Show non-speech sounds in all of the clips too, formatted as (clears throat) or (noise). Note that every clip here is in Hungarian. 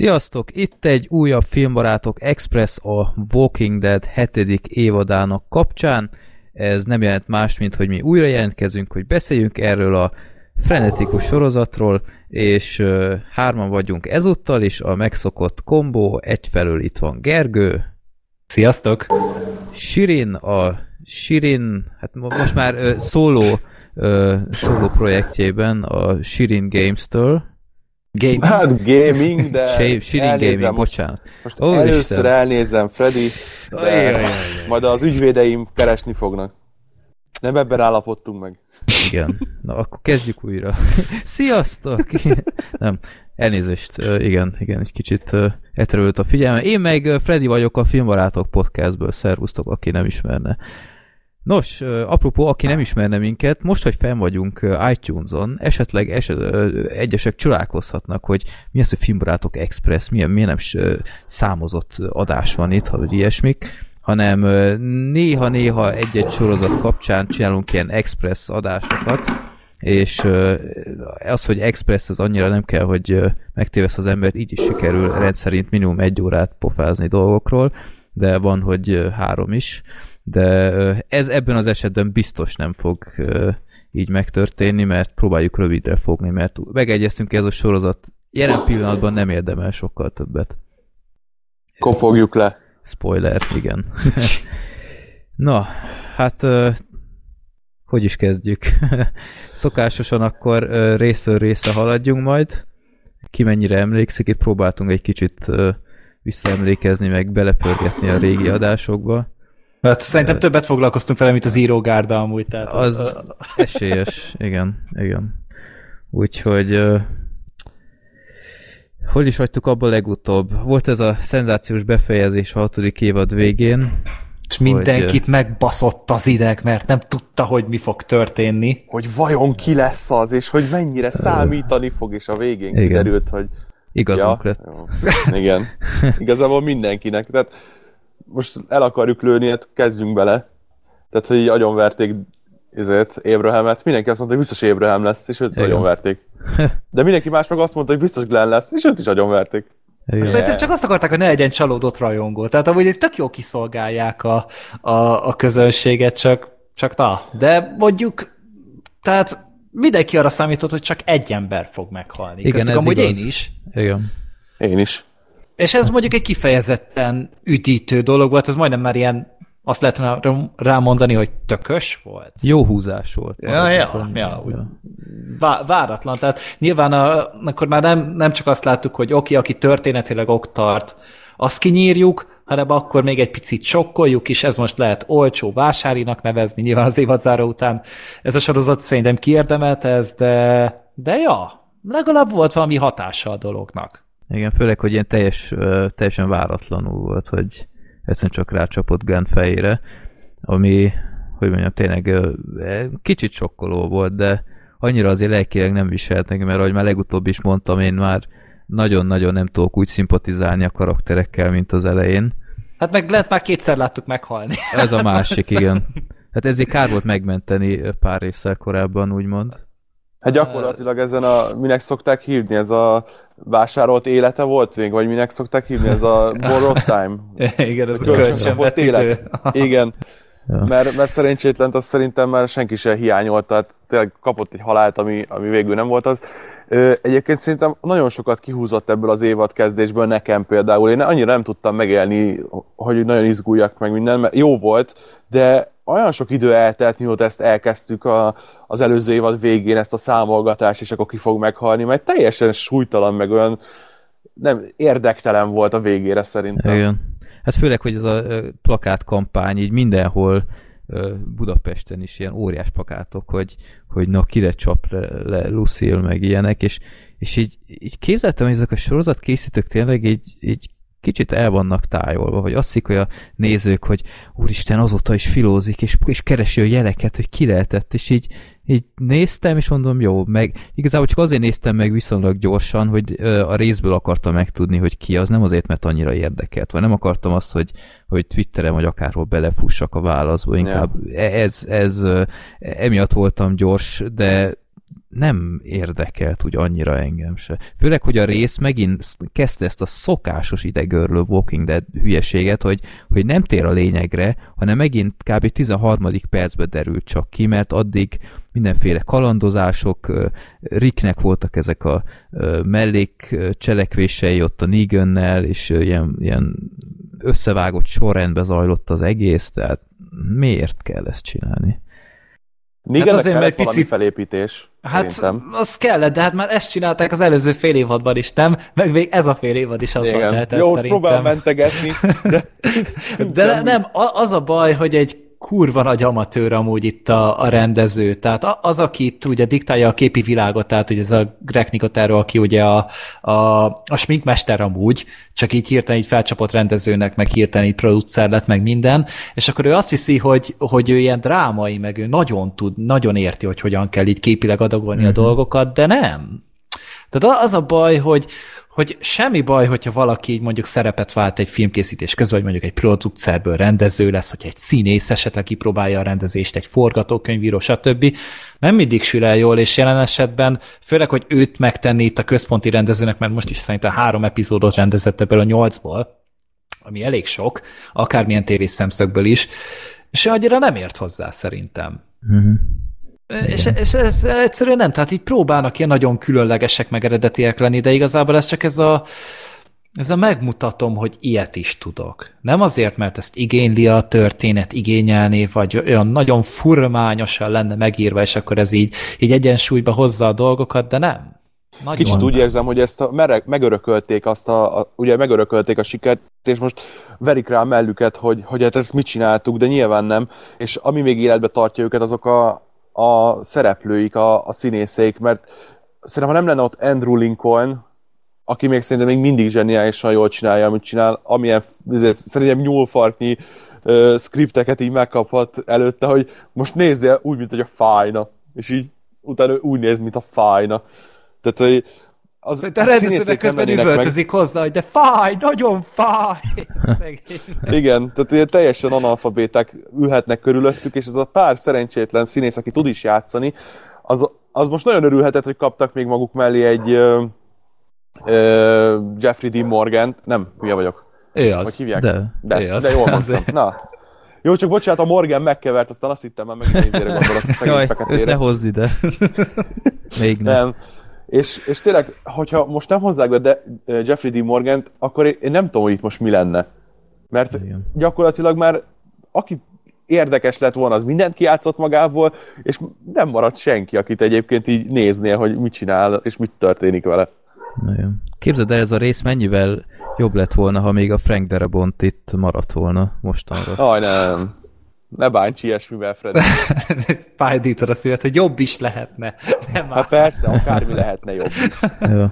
Sziasztok! Itt egy újabb Filmbarátok Express a Walking Dead hetedik évadának kapcsán. Ez nem jelent más, mint hogy mi újra jelentkezünk, hogy beszéljünk erről a frenetikus sorozatról, és uh, hárman vagyunk ezúttal is, a megszokott kombó, egyfelől itt van Gergő. Sziasztok! Sirin, a Sirin, hát most már uh, szóló, uh, szóló projektjében a Sirin Games-től, Gaming. Hát (laughs) gaming, de Shitting gaming, bocsánat. Most Ó, először Isten. elnézem Freddy, de ajj. majd az ügyvédeim keresni fognak. Nem ebben állapodtunk meg. Igen. Na, akkor kezdjük újra. (laughs) Sziasztok! (laughs) Nem, elnézést, igen, igen, egy kicsit elterült a figyelme. Én meg Freddy vagyok a Filmbarátok podcastből, szervusztok, aki nem ismerne. Nos, apropó, aki nem ismerne minket, most, hogy fenn vagyunk iTunes-on, esetleg eset, egyesek csodálkozhatnak, hogy mi az, hogy Filmbarátok Express, milyen, milyen nem számozott adás van itt, vagy ilyesmik, hanem néha-néha egy-egy sorozat kapcsán csinálunk ilyen Express adásokat, és az, hogy Express az annyira nem kell, hogy megtévesz az embert, így is sikerül rendszerint minimum egy órát pofázni dolgokról, de van, hogy három is de ez ebben az esetben biztos nem fog így megtörténni, mert próbáljuk rövidre fogni, mert megegyeztünk, ez a sorozat jelen pillanatban nem érdemel sokkal többet. Kopogjuk le. Spoiler, igen. (laughs) Na, hát hogy is kezdjük? (laughs) Szokásosan akkor részről része haladjunk majd. Ki mennyire emlékszik, itt próbáltunk egy kicsit visszaemlékezni, meg belepörgetni a régi adásokba. Mert szerintem többet foglalkoztunk vele, mint az írógárda amúgy. Tehát az, az esélyes, igen, igen. Úgyhogy uh, hol is hagytuk abba legutóbb? Volt ez a szenzációs befejezés a hatodik évad végén. És mindenkit hogy, megbaszott az ideg, mert nem tudta, hogy mi fog történni. Hogy vajon ki lesz az, és hogy mennyire számítani fog, és a végén igen. kiderült, hogy... Igazunk ja, lett. Jó. Igen. (laughs) Igazából mindenkinek. Tehát most el akarjuk lőni, hát kezdjünk bele. Tehát, hogy így agyonverték ezért Abrahamet. Mindenki azt mondta, hogy biztos Abraham lesz, és őt agyonverték. (laughs) De mindenki más meg azt mondta, hogy biztos Glenn lesz, és őt is agyonverték. Igen. Szerintem csak azt akarták, hogy ne legyen csalódott rajongó. Tehát amúgy tök jó kiszolgálják a, a, a közönséget, csak, csak na. De mondjuk, tehát mindenki arra számított, hogy csak egy ember fog meghalni. Igen, Köszönöm, ez amúgy igaz. én is. Igen. Én is. És ez mondjuk egy kifejezetten üdítő dolog volt, ez majdnem már ilyen azt lehet rámondani, hogy tökös volt. Jó húzás volt. Ja, ja, ja, ja. váratlan. Tehát nyilván a, akkor már nem, nem csak azt láttuk, hogy oké, aki történetileg ok tart, azt kinyírjuk, hanem akkor még egy picit sokkoljuk is, ez most lehet olcsó vásárinak nevezni, nyilván az évadzáró után ez a sorozat szerintem kiérdemelte ez, de, de ja, legalább volt valami hatása a dolognak. Igen, főleg, hogy ilyen teljes, teljesen váratlanul volt, hogy egyszerűen csak rácsapott Glenn fejére, ami, hogy mondjam, tényleg e, kicsit sokkoló volt, de annyira azért lelkileg nem viselt neki, mert ahogy már legutóbb is mondtam, én már nagyon-nagyon nem tudok úgy szimpatizálni a karakterekkel, mint az elején. Hát meg lehet már kétszer láttuk meghalni. Ez a másik, (laughs) igen. Hát ezért kár volt megmenteni pár résszel korábban, úgymond. Hát gyakorlatilag ezen a, minek szokták hívni, ez a vásárolt élete volt még, vagy minek szokták hívni, ez a (laughs) borrowed time? Igen, ez a kölcsönvetítő. élet. Igen. Ja. Mert, mert szerencsétlent azt szerintem már senki sem hiányolt, tehát tényleg kapott egy halált, ami, ami végül nem volt az. Egyébként szerintem nagyon sokat kihúzott ebből az évad kezdésből nekem például. Én annyira nem tudtam megélni, hogy nagyon izguljak meg minden, mert jó volt, de olyan sok idő eltelt, mióta ezt elkezdtük a, az előző évad végén, ezt a számolgatást, és akkor ki fog meghalni, mert teljesen súlytalan, meg olyan nem érdektelen volt a végére szerintem. Igen. Hát főleg, hogy ez a plakátkampány így mindenhol Budapesten is ilyen óriás plakátok, hogy, hogy na, kire csap le, le Lucille, meg ilyenek, és, és így, így képzeltem, hogy ezek a sorozatkészítők tényleg így, így kicsit el vannak tájolva, hogy azt hogy a nézők, hogy úristen, azóta is filózik, és, és keresi a jeleket, hogy ki lehetett, és így, így néztem, és mondom, jó, meg igazából csak azért néztem meg viszonylag gyorsan, hogy ö, a részből akartam megtudni, hogy ki az, nem azért, mert annyira érdekelt, vagy nem akartam azt, hogy, hogy Twitteren vagy akárhol belefussak a válaszba, inkább yeah. ez, ez, ez emiatt voltam gyors, de nem érdekelt úgy annyira engem se. Főleg, hogy a rész megint kezdte ezt a szokásos idegörlő Walking Dead hülyeséget, hogy, hogy nem tér a lényegre, hanem megint kb. 13. percbe derült csak ki, mert addig mindenféle kalandozások, Ricknek voltak ezek a mellék cselekvései ott a Negannel, és ilyen, ilyen összevágott sorrendbe zajlott az egész, tehát miért kell ezt csinálni? Negannek hát azért mert picit... felépítés. Hát szerintem. az kellett, de hát már ezt csinálták az előző fél évadban is, nem? Meg még ez a fél évad is azzal tehet Jó, szerintem. próbál mentegetni, de... (laughs) de nem, az a baj, hogy egy kurva nagy amatőr amúgy itt a, a rendező. Tehát az, aki itt ugye diktálja a képi világot, tehát ugye ez a Greg Nicotero, aki ugye a, a, a sminkmester amúgy, csak így hirtelen így felcsapott rendezőnek, meg hirtelen így producer lett, meg minden, és akkor ő azt hiszi, hogy, hogy ő ilyen drámai, meg ő nagyon tud, nagyon érti, hogy hogyan kell így képileg adagolni mm-hmm. a mhm. dolgokat, de nem. Tehát az a baj, hogy, hogy semmi baj, hogyha valaki mondjuk szerepet vált egy filmkészítés közben, vagy mondjuk egy producerből rendező lesz, hogyha egy színész esetleg kipróbálja a rendezést, egy forgatókönyvíró, stb. Nem mindig sül el jól, és jelen esetben, főleg, hogy őt megtenni itt a központi rendezőnek, mert most is szerintem három epizódot rendezett ebből a nyolcból, ami elég sok, akármilyen tévés szemszögből is, és annyira nem ért hozzá szerintem. Mm-hmm. És, és ez egyszerűen nem, tehát így próbálnak ilyen nagyon különlegesek, meg eredetiek lenni, de igazából ez csak ez a, ez a megmutatom, hogy ilyet is tudok. Nem azért, mert ezt igényli a történet, igényelni, vagy olyan nagyon furmányosan lenne megírva, és akkor ez így, így egyensúlyba hozza a dolgokat, de nem. Nagyon Kicsit úgy érzem, hogy ezt a, mereg, megörökölték azt a, a, ugye megörökölték a sikert, és most verik rá a mellüket, hogy, hogy hát ezt mit csináltuk, de nyilván nem. És ami még életbe tartja őket, azok a, a szereplőik, a, a színészék, mert szerintem ha nem lenne ott Andrew Lincoln, aki még szerintem még mindig zseniálisan jól csinálja, amit csinál, amilyen szerintem nyúlfarknyi uh, skripteket így megkaphat előtte, hogy most nézzél úgy, mint hogy a fájna, és így utána úgy néz, mint a fájna. Tehát, hogy az, a rendezőnek közben üvöltözik meg. hozzá, hogy de fáj, nagyon fáj! (laughs) Igen, tehát ilyen teljesen analfabéták ülhetnek körülöttük, és ez a pár szerencsétlen színész, aki tud is játszani, az, az most nagyon örülhetett, hogy kaptak még maguk mellé egy ö, ö, Jeffrey Dean Morgan, nem, hülye vagyok. Ő az. Hogy hívják? De, de, ő az. de jól mondtam. Na, jó, csak bocsánat, a Morgan megkevert, aztán azt hittem már megint nézére gondolok. (laughs) Jaj, őt ne hozd ide. (laughs) Még nem. nem. És, és tényleg, hogyha most nem hozzák be de Jeffrey D. morgan akkor én nem tudom, hogy itt most mi lenne. Mert Igen. gyakorlatilag már aki érdekes lett volna, az mindent kiátszott magából, és nem maradt senki, akit egyébként így néznél, hogy mit csinál, és mit történik vele. Igen. Képzeld el, ez a rész mennyivel jobb lett volna, ha még a Frank Darabont itt maradt volna mostanra. Aj, nem. Ne bánts ilyesmivel, Fred. Fájdítod (laughs) a szívet, hogy jobb is lehetne. Nem hát persze, akármi lehetne jobb is. Jó.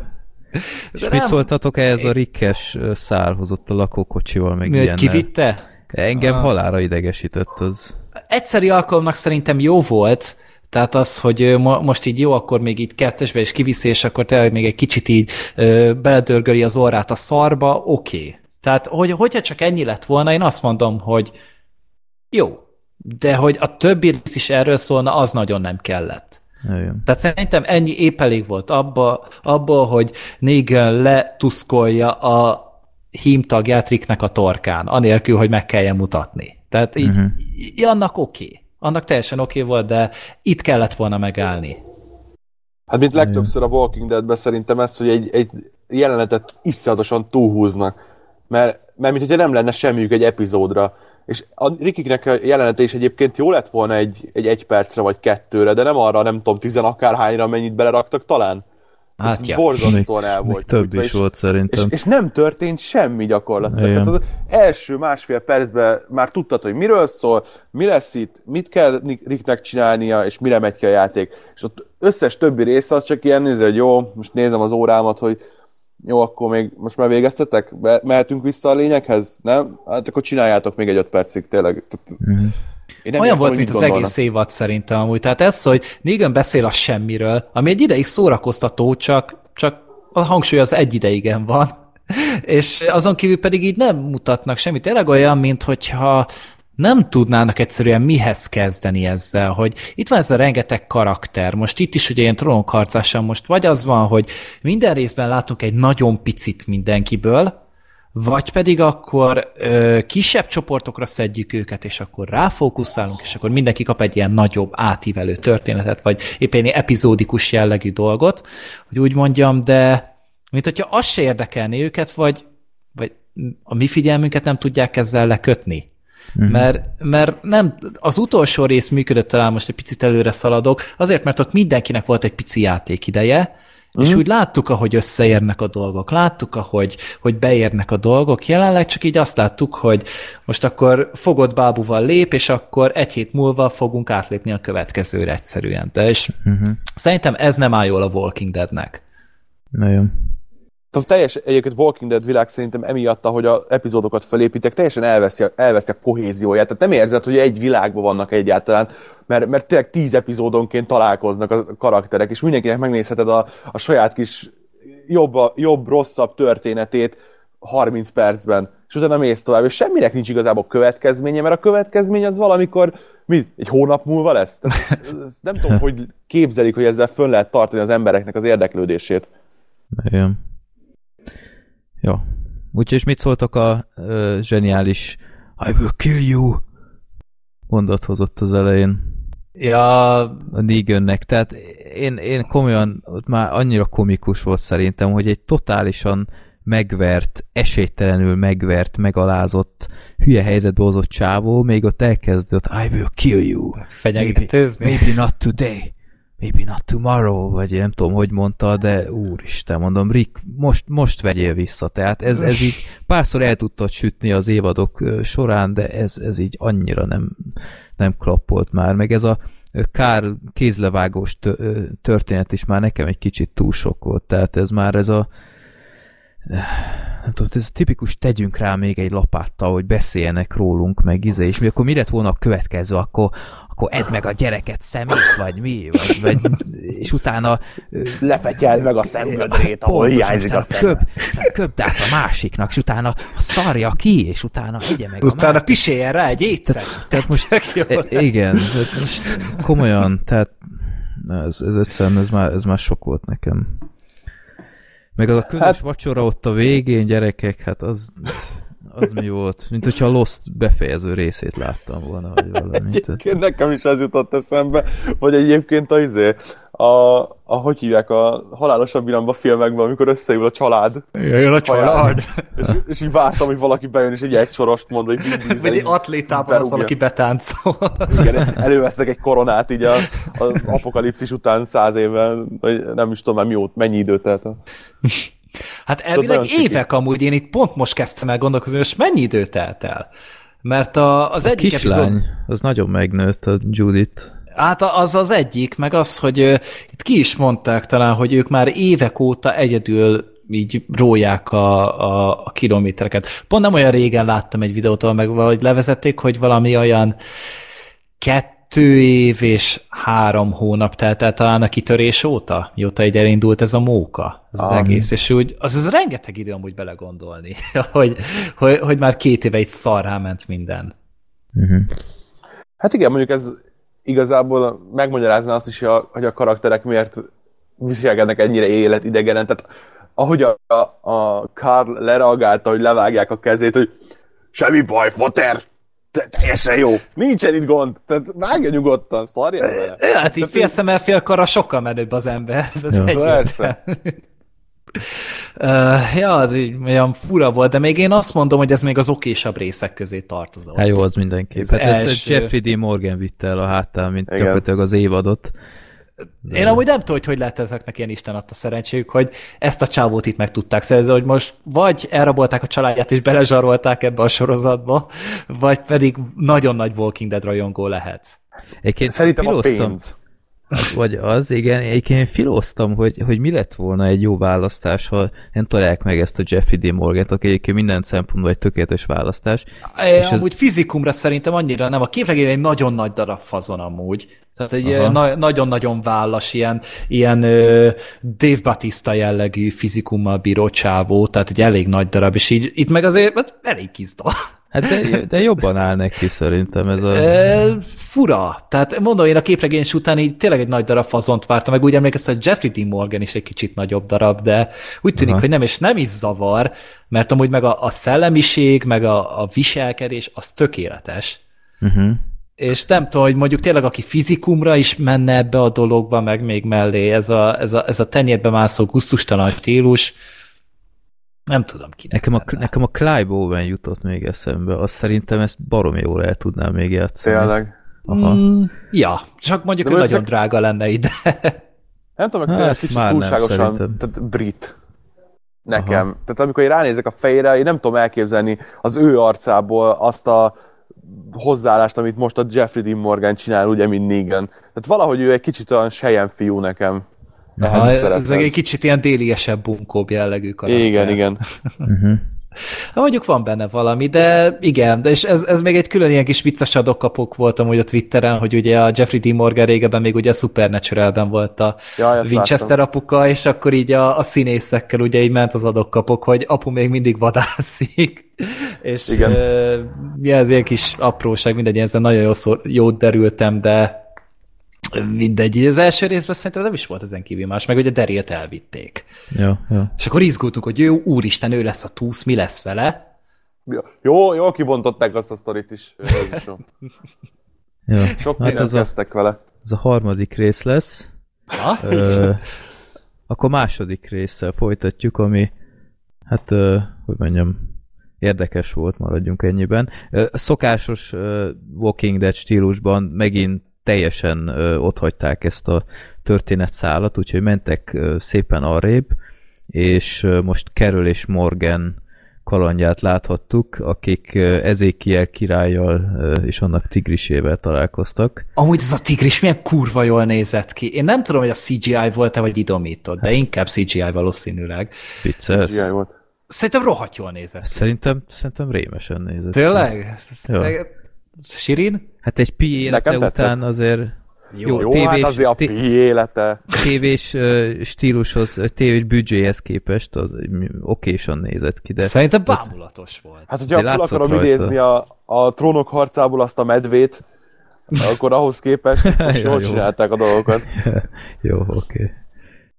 És mit nem... szóltatok ehhez a rikkes szálhoz ott a lakókocsival, meg Mi, hogy kivitte? Engem ah. halára idegesített az. Egyszeri alkalomnak szerintem jó volt, tehát az, hogy mo most így jó, akkor még így kettesbe is kiviszi, és akkor tényleg még egy kicsit így beledörgöli az orrát a szarba, oké. Okay. Tehát, hogy, hogyha csak ennyi lett volna, én azt mondom, hogy jó, de hogy a többi rész is erről szólna, az nagyon nem kellett. Igen. Tehát szerintem ennyi épp elég volt abba, abba hogy Negan letuszkolja a hímtagját Ricknek a torkán, anélkül, hogy meg kelljen mutatni. Tehát így, uh-huh. annak oké. Okay. Annak teljesen oké okay volt, de itt kellett volna megállni. Hát mint legtöbbször a Walking Dead-ben szerintem ez, hogy egy, egy jelenetet iszonyatosan túlhúznak. Mert, mert mint hogyha nem lenne semmiük egy epizódra. És a Rikiknek a jelenete is egyébként jó lett volna egy, egy egy percre vagy kettőre, de nem arra, nem tudom, tizen akárhányra mennyit beleraktak talán. Hát ja. Borzasztóan el volt. több is és, volt szerintem. És, és nem történt semmi gyakorlatilag. Tehát az első másfél percben már tudtad, hogy miről szól, mi lesz itt, mit kell Ricknek csinálnia, és mire megy ki a játék. És ott összes többi része az csak ilyen néző, hogy jó, most nézem az órámat, hogy jó, akkor még most már végeztetek? Be, mehetünk vissza a lényeghez? Nem? Hát akkor csináljátok még egy öt percig, tényleg. Mm-hmm. Én nem Olyan értem, volt, mint az egész évad szerintem amúgy. Tehát ez, hogy Negan beszél a semmiről, ami egy ideig szórakoztató, csak, csak a hangsúly az egy ideigen van. (laughs) És azon kívül pedig így nem mutatnak semmit. Tényleg olyan, mint hogyha nem tudnának egyszerűen mihez kezdeni ezzel, hogy itt van ez a rengeteg karakter, most itt is ugye ilyen trónokharcásan most vagy az van, hogy minden részben látunk egy nagyon picit mindenkiből, vagy pedig akkor ö, kisebb csoportokra szedjük őket, és akkor ráfókuszálunk, és akkor mindenki kap egy ilyen nagyobb, átívelő történetet, vagy éppen egy epizódikus jellegű dolgot, hogy úgy mondjam, de mint hogyha az se érdekelni őket, vagy, vagy a mi figyelmünket nem tudják ezzel lekötni. Uh-huh. Mert, mert nem, az utolsó rész működött talán most egy picit előre szaladok, azért, mert ott mindenkinek volt egy pici játékideje, Uh-huh. És mhm. úgy láttuk, ahogy összeérnek a dolgok, láttuk, ahogy hogy beérnek a dolgok. Jelenleg csak így azt láttuk, hogy most akkor fogod bábúval lép, és akkor egy hét múlva fogunk átlépni a következőre egyszerűen. De és uh-huh. szerintem ez nem áll jól a Walking Deadnek. Nagyon. A teljes egyébként Walking Dead világ szerintem emiatt, ahogy a epizódokat felépítek, teljesen elveszi, elveszi a kohézióját. Tehát nem érzed, hogy egy világban vannak egyáltalán, mert, mert tényleg tíz epizódonként találkoznak a karakterek, és mindenkinek megnézheted a, a saját kis jobb, jobb, rosszabb történetét 30 percben, és utána mész tovább, és semminek nincs igazából következménye, mert a következmény az valamikor mi, egy hónap múlva lesz? Tehát, nem tudom, (laughs) hogy képzelik, hogy ezzel fönn lehet tartani az embereknek az érdeklődését. Igen. Jó. Úgyhogy mit szóltak a ö, zseniális I will kill you mondat hozott az elején? Ja. A Negannek. Tehát én, én komolyan, ott már annyira komikus volt szerintem, hogy egy totálisan megvert, esélytelenül megvert, megalázott, hülye helyzetbe hozott csávó, még ott elkezdett I will kill you. Fenyegetőzni. Maybe, maybe not today maybe not tomorrow, vagy nem tudom, hogy mondta, de úristen, mondom, Rick, most, most vegyél vissza. Tehát ez, ez így párszor el tudtad sütni az évadok során, de ez, ez így annyira nem, nem klappolt már. Meg ez a kár kézlevágós történet is már nekem egy kicsit túl sok volt. Tehát ez már ez a nem tudom, ez tipikus tegyünk rá még egy lapáttal, hogy beszéljenek rólunk, meg izé, és mi akkor mi lett volna a következő, akkor akkor edd meg a gyereket szemét, vagy mi, vagy, vagy és utána... Lefetyeld meg a szemgödrét, ahol hiányzik a szem. Köb, köbd át a másiknak, és utána szarja ki, és utána egye meg utána a piséljen rá egy étszest. Tehát most, igen, ez most komolyan, tehát ez, ez egyszerűen, ez már, ez már sok volt nekem. Meg az a közös hát, vacsora ott a végén, gyerekek, hát az az mi volt? Mint hogyha a Lost befejező részét láttam volna, vagy valami. Egyébként nekem is ez jutott eszembe, hogy egyébként az izé, a, a, hogy hívják, a halálosabb viramba filmekben, amikor összeül a család. Jön a család. És, és így vártam, hogy valaki bejön, és egy egy sorost mond, hogy Vagy egy atlétában az valaki betáncol. Igen, elővesznek egy koronát így az apokalipszis után száz évvel, vagy nem is tudom már mióta, mennyi időt telt. Hát elvileg évek amúgy, én itt pont most kezdtem el gondolkozni, hogy mennyi idő telt el? Mert a, az a egyik kislány, epizód... az nagyon megnőtt a Judith. Hát az az egyik, meg az, hogy uh, itt ki is mondták talán, hogy ők már évek óta egyedül így róják a, a, a kilométereket. Pont nem olyan régen láttam egy videót, ahol meg valahogy levezették, hogy valami olyan kett kettő év és három hónap telt el talán a kitörés óta, mióta így elindult ez a móka, az, az egész, és úgy, az, az rengeteg idő amúgy belegondolni, (laughs) hogy, hogy, hogy már két éve itt szarrá ment minden. Uh-huh. Hát igen, mondjuk ez igazából megmagyarázna azt is, hogy a karakterek miért viselkednek ennyire életidegenen, tehát ahogy a, a, a Carl lereagálta, hogy levágják a kezét, hogy semmi baj, Foter, teljesen jó. Nincsen itt gond. Tehát vágja nyugodtan, szarja vele. Hát így fél szemmel, fél karra sokkal menőbb az ember. Ez ja. Persze. Uh, ja, az így olyan fura volt, de még én azt mondom, hogy ez még az okésabb részek közé tartozott. Hát jó, az mindenképp. hát első... ezt a Jeffrey D. Morgan vitte el a hátán, mint Igen. gyakorlatilag az évadot. De... Én amúgy nem tudom, hogy hogy lehet ezeknek ilyen Isten adta szerencséjük, hogy ezt a csávót itt meg tudták szerezni, hogy most vagy elrabolták a családját és belezsarolták ebbe a sorozatba, vagy pedig nagyon nagy Walking Dead rajongó lehet. Egyébként Szerintem a pénz. Hát, vagy az, igen, egyébként filóztam, hogy, hogy mi lett volna egy jó választás, ha nem találják meg ezt a Jeffrey D. Morgan-t, aki egyébként minden szempontból egy tökéletes választás. É, és amúgy ez... fizikumra szerintem annyira nem. A képregény egy nagyon nagy darab fazon amúgy. Tehát egy na- nagyon-nagyon vállas, ilyen, ilyen uh, Dave Batista jellegű fizikummal bíró csávó, tehát egy elég nagy darab, és így itt meg azért hát elég kizda. Hát de, de jobban áll neki szerintem ez a... E, fura. Tehát mondom, én a képregényes után így tényleg egy nagy darab fazont vártam, meg úgy emlékeztem, hogy Jeffrey Dean Morgan is egy kicsit nagyobb darab, de úgy tűnik, Aha. hogy nem, és nem is zavar, mert amúgy meg a, a szellemiség, meg a, a viselkedés, az tökéletes. Uh-huh. És nem tudom, hogy mondjuk tényleg aki fizikumra is menne ebbe a dologba, meg még mellé ez a, ez a, ez a tenyérbe mászó gusztustalan stílus, nem tudom ki. Nekem a, nekem a Clive Owen jutott még eszembe, azt szerintem ezt baromi jól el tudnám még játszani. Tényleg? Aha. Mm, ja, csak mondjuk, hogy nagyon drága lenne ide. (laughs) Nem tudom, hogy hát, kicsit már túlságosan, nem, tehát brit. Nekem. Aha. Tehát amikor én ránézek a fejére, én nem tudom elképzelni az ő arcából azt a hozzáállást, amit most a Jeffrey Dean Morgan csinál, ugye, mint Negan. Tehát valahogy ő egy kicsit olyan sejen fiú nekem. Aha, ez egy kicsit ilyen déliesebb, bunkóbb jellegű karakter. Igen, igen. uh-huh. Hát mondjuk van benne valami, de igen, de és ez, ez még egy külön ilyen kis vicces adokkapok voltam hogy a Twitteren, hogy ugye a Jeffrey D. Morgan régebben még ugye a Supernatural-ben volt a ja, Winchester láttam. apuka, és akkor így a, a színészekkel ugye így ment az adokkapok, hogy apu még mindig vadászik. (laughs) és igen. Ja, ez ilyen kis apróság, mindegy, ezzel nagyon jó szó, jót derültem, de mindegy, az első részben szerintem nem is volt ezen kívül más, meg hogy a Derilt elvitték. Ja, ja. És akkor izgultunk, hogy jó, úristen, ő lesz a túsz, mi lesz vele? Jó, jó kibontották azt a sztorit is. (laughs) ja. Sok hát ez a, vele. Ez a harmadik rész lesz. Ha? Ö, akkor második résszel folytatjuk, ami hát, ö, hogy mondjam, érdekes volt, maradjunk ennyiben. Szokásos Walking Dead stílusban megint teljesen ö, otthagyták ezt a történetszálat, úgyhogy mentek ö, szépen arrébb, és ö, most Carol és Morgan kalandját láthattuk, akik Ezékiel királlyal és annak tigrisével találkoztak. Amúgy ez a tigris milyen kurva jól nézett ki. Én nem tudom, hogy a CGI volt-e, vagy idomított, de hát, inkább CGI valószínűleg. Vicces. CGI volt. Szerintem rohadt jól nézett ki. Szerintem, szerintem rémesen nézett Tényleg? Ja. Sirin? Hát egy pi élete után tetszett. azért jó, jó tévés, hát azért a pi élete. Tévés uh, stílushoz, tévés büdzséhez képest az okésan nézett ki, de... Szerintem bámulatos volt. Hát, hogyha akkor akarom rajta. idézni a, a trónok harcából azt a medvét, akkor ahhoz képest (laughs) most jól csinálták a dolgokat. (laughs) jó, oké. Okay.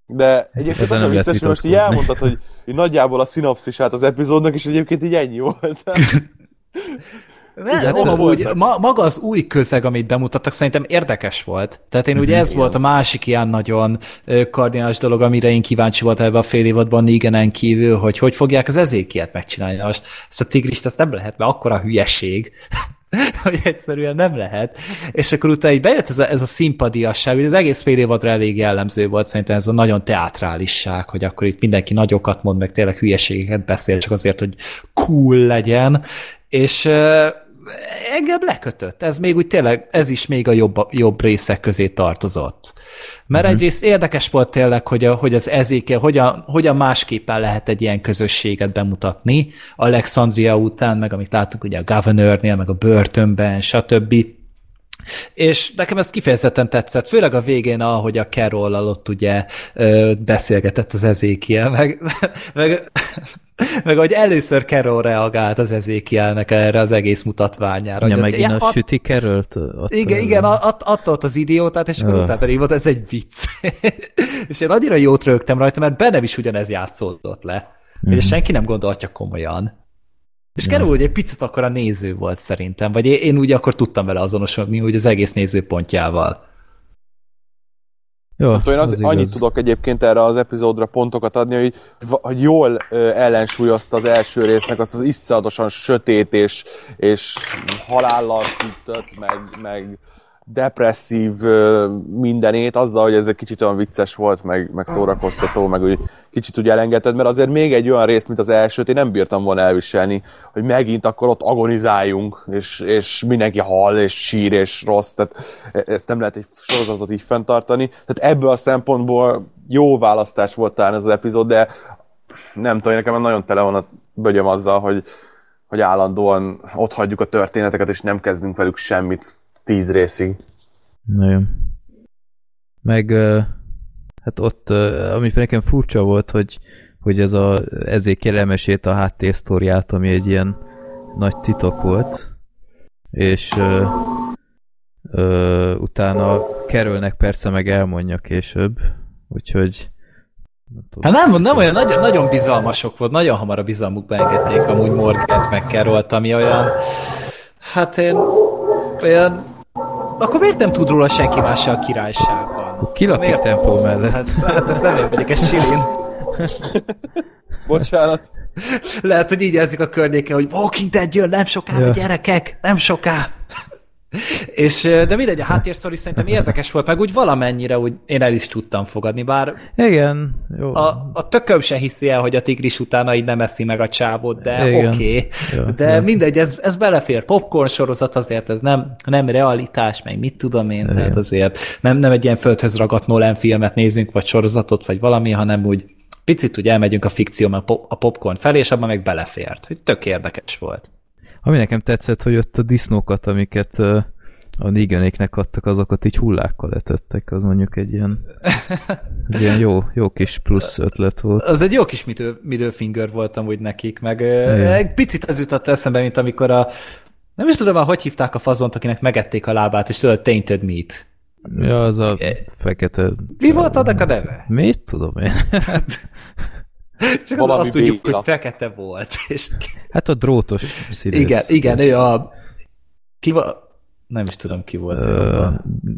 De egyébként az a vicces, hogy most így elmondtad, hogy, hogy nagyjából a szinopszisát az epizódnak, és egyébként így ennyi volt. (laughs) Nem, nem amúgy, ma, maga az új közeg, amit bemutattak, szerintem érdekes volt. Tehát én ugye ez volt a másik ilyen nagyon kardinális dolog, amire én kíváncsi volt ebbe a fél évadban Nigenen kívül, hogy hogy fogják az ezékiet megcsinálni. Most ezt a tigrist ezt nem lehet, mert akkora hülyeség, (laughs) hogy egyszerűen nem lehet. És akkor utána így bejött ez a, ez a szimpadiasság, hogy az egész fél évadra elég jellemző volt szerintem ez a nagyon teátrálisság, hogy akkor itt mindenki nagyokat mond, meg tényleg hülyeségeket beszél, csak azért, hogy cool legyen, és engem lekötött. Ez még úgy tényleg, ez is még a jobb, jobb részek közé tartozott. Mert uh-huh. egyrészt érdekes volt tényleg, hogy, a, hogy az ezéke, hogyan, hogyan másképpen lehet egy ilyen közösséget bemutatni Alexandria után, meg amit láttuk ugye a Governornél, meg a börtönben, stb. És nekem ez kifejezetten tetszett, főleg a végén, ahogy a carol ott ugye beszélgetett az ezékiel, (laughs) meg, meg meg hogy először Carol reagált az ezékielnek erre az egész mutatványára. Ja, megint ja, a at... süti carol Igen, igen, att, ott az idiótát, és akkor utána pedig volt, ez egy vicc. (laughs) és én annyira jót rögtem rajta, mert bennem is ugyanez játszódott le. Mm. És senki nem gondolhatja komolyan. És ja. Carol ugye egy picit akkor a néző volt szerintem, vagy én, én úgy akkor tudtam vele azonosulni, úgy az egész nézőpontjával. Jó, hát, én az, az annyit igaz. tudok egyébként erre az epizódra pontokat adni, hogy, hogy jól ellensúlyozta az első résznek azt az iszonyatosan sötét és, és halállal fűtött, meg, meg depresszív mindenét, azzal, hogy ez egy kicsit olyan vicces volt, meg, meg szórakoztató, meg úgy kicsit úgy elengedted, mert azért még egy olyan rész, mint az elsőt, én nem bírtam volna elviselni, hogy megint akkor ott agonizáljunk, és, és mindenki hal, és sír, és rossz, tehát ezt nem lehet egy sorozatot így fenntartani. Tehát ebből a szempontból jó választás volt talán ez az epizód, de nem tudom, nekem nagyon tele van a bögyöm azzal, hogy, hogy állandóan ott hagyjuk a történeteket, és nem kezdünk velük semmit tíz részig. Nagyon. Meg hát ott, ami nekem furcsa volt, hogy, hogy ez a, ezért elmesélt a háttérsztóriát, ami egy ilyen nagy titok volt, és ö, ö, utána kerülnek persze meg elmondja később, úgyhogy Hát nem, nem olyan, nagyon, nagyon bizalmasok volt, nagyon hamar a bizalmukba engedték amúgy Morgant meg Carol-t, ami olyan, hát én olyan, akkor miért nem tud róla senki más a királyságban? Ki lakik tempó mellett? Hát, hát ez nem én vagyok, ez Silin. Bocsánat. Lehet, hogy így érzik a környéke, hogy Walking Dead jön, nem soká, ja. gyerekek, nem soká. És, de mindegy, a háttérsztori szerintem érdekes volt, meg úgy valamennyire úgy én el is tudtam fogadni, bár Igen, jó. A, a tököm se hiszi el, hogy a tigris utána így nem eszi meg a csávot, de oké. Okay. De ja. mindegy, ez, ez belefér. Popcorn sorozat azért, ez nem, nem realitás, meg mit tudom én, Igen. tehát azért nem, nem egy ilyen földhöz ragadt Nolan filmet nézünk, vagy sorozatot, vagy valami, hanem úgy picit úgy elmegyünk a fikció, a popcorn felé, és abban meg belefért. Hogy tök érdekes volt. Ami nekem tetszett, hogy ott a disznókat, amiket a Nigenéknek adtak, azokat így hullákkal letettek, az mondjuk egy ilyen, (laughs) egy ilyen jó, jó kis plusz ötlet volt. Az egy jó kis middle finger volt amúgy nekik, meg Igen. egy picit az jutott eszembe, mint amikor a nem is tudom, hogy hívták a fazont, akinek megették a lábát, és tudod, tainted meat. Ja, az a fekete... Mi volt annak a neve? Mit tudom én? (laughs) Csak az azt tudjuk, hogy fekete volt. (laughs) És... Hát a drótos színész. Igen, igen, ő a... Ki va... Nem is tudom, ki volt. Uh,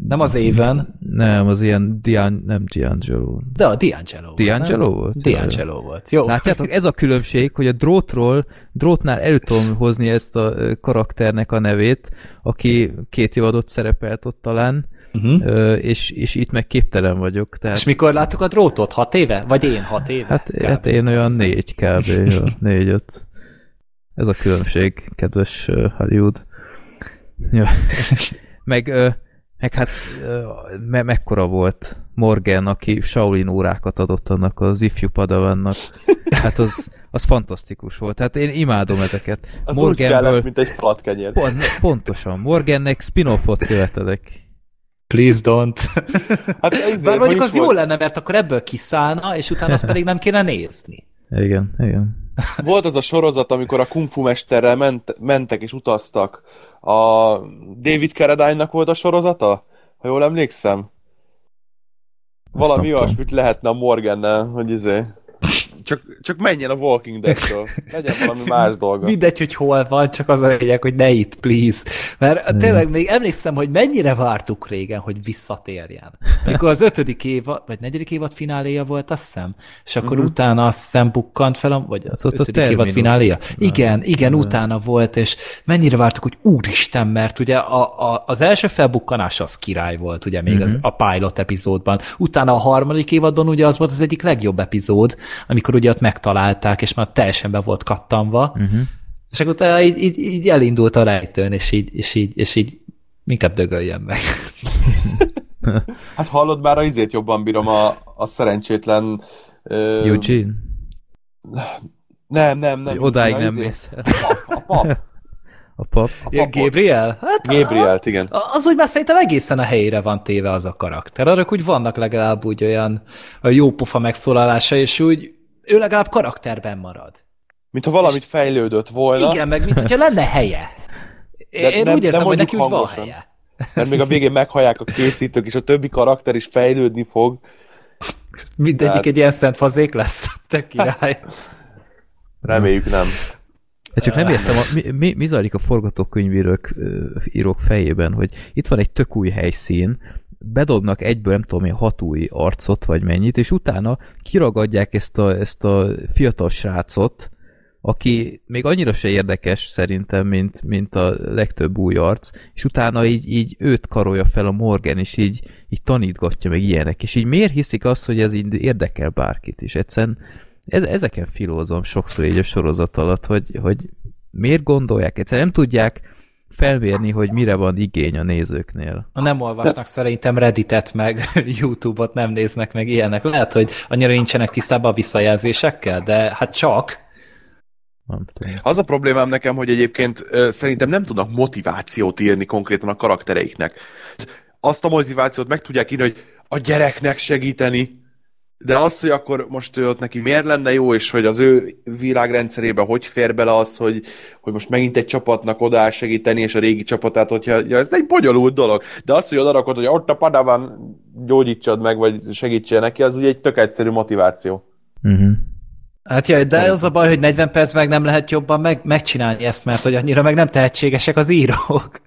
nem az éven. Nem, az ilyen Dian... nem D'Angelo. De a D'Angelo. D'Angelo volt? D'Angelo volt. Jó. Látjátok, ez a különbség, hogy a drótról, drótnál el tudom hozni ezt a karakternek a nevét, aki két évadot szerepelt ott talán, Uh-huh. és, és itt meg képtelen vagyok. Tehát... És mikor láttuk a drótot? Hat éve? Vagy én hat éve? Hát, hát én olyan négy kb. (laughs) négy-öt. Ez a különbség, kedves Hollywood. Ja. (laughs) meg, meg hát me- mekkora volt Morgan, aki Shaolin órákat adott annak az ifjú padavannak. Hát az, az fantasztikus volt. Hát én imádom ezeket. Az Morganből, úgy kellett, mint egy flatkenyér. Pont, pontosan. Morgannek spin-offot követelek. Please don't. (laughs) Hát ezért, Bár mondjuk az volt. jó lenne, mert akkor ebből kiszállna, és utána azt pedig nem kéne nézni. Igen, igen. (laughs) Volt az a sorozat, amikor a kung fu mesterrel ment, mentek és utaztak. A David Carradine-nak volt a sorozata? Ha jól emlékszem. Valami olyasmit lehetne a Morgannel, hogy izé csak, csak menjen a Walking Dead-től. Legyen valami más dolga. Mindegy, hogy hol van, csak az a lényeg, hogy ne itt, please. Mert tényleg még emlékszem, hogy mennyire vártuk régen, hogy visszatérjen. Mikor az ötödik évad, vagy negyedik évad fináléja volt, azt hiszem, és akkor uh-huh. utána azt hiszem bukkant fel, vagy az hát ötödik évad fináléja. Igen, igen, utána volt, és mennyire vártuk, hogy úristen, mert ugye a, a, az első felbukkanás az király volt, ugye még uh-huh. az, a pilot epizódban. Utána a harmadik évadon ugye az volt az egyik legjobb epizód, amikor amikor ugye ott megtalálták, és már teljesen be volt kattanva, uh-huh. és akkor utána így, így, így elindult a rejtőn, és így, és így, és így inkább dögöljön meg. (laughs) hát hallod, bár a izét jobban bírom a, a szerencsétlen... Uh, Eugene? Nem, nem, nem. Odáig nem mész A pap. A pap. (laughs) A pap Gabriel? Hát, Gabrielt, igen. Az úgy már szerintem egészen a helyére van téve az a karakter. Arra úgy vannak legalább úgy olyan jó pofa megszólalása, és úgy ő legalább karakterben marad. Mint ha valamit fejlődött volna. Igen, meg mint hogyha lenne helye. De Én nem, úgy érzem, hogy neki úgy van helye. Mert még a végén meghallják a készítők, és a többi karakter is fejlődni fog. Mindegyik Tehát... egy ilyen szent fazék lesz. (laughs) Te király. Reméljük nem. De csak nem értem, a, mi, mi, mi zajlik a forgatókönyvírők írók fejében, hogy itt van egy tök új helyszín, bedobnak egyből, nem tudom én, hat új arcot, vagy mennyit, és utána kiragadják ezt a, ezt a fiatal srácot, aki még annyira se érdekes szerintem, mint, mint a legtöbb új arc, és utána így, így őt karolja fel a Morgan, és így, így tanítgatja meg ilyenek, és így miért hiszik azt, hogy ez így érdekel bárkit is? Egyszerűen ez, ezeken filózom sokszor így a sorozat alatt, hogy, hogy miért gondolják, egyszerűen nem tudják felmérni, hogy mire van igény a nézőknél. Nem olvasnak De... szerintem Redditet meg (laughs) YouTube-ot nem néznek meg ilyenek. Lehet, hogy annyira nincsenek tisztában a visszajelzésekkel, de hát csak. Az a problémám nekem, hogy egyébként szerintem nem tudnak motivációt írni konkrétan a karaktereiknek. Azt a motivációt meg tudják írni, hogy a gyereknek segíteni, de az, hogy akkor most ő ott neki miért lenne jó, és hogy az ő világrendszerében hogy fér bele az, hogy, hogy most megint egy csapatnak oda segíteni, és a régi csapatát, hogyha ja, ez egy bonyolult dolog. De az, hogy oda rakod, hogy ott a padában gyógyítsad meg, vagy segítsél neki, az ugye egy tök egyszerű motiváció. Uh-huh. Hát jaj, de az a baj, hogy 40 perc meg nem lehet jobban meg, megcsinálni ezt, mert hogy annyira meg nem tehetségesek az írók.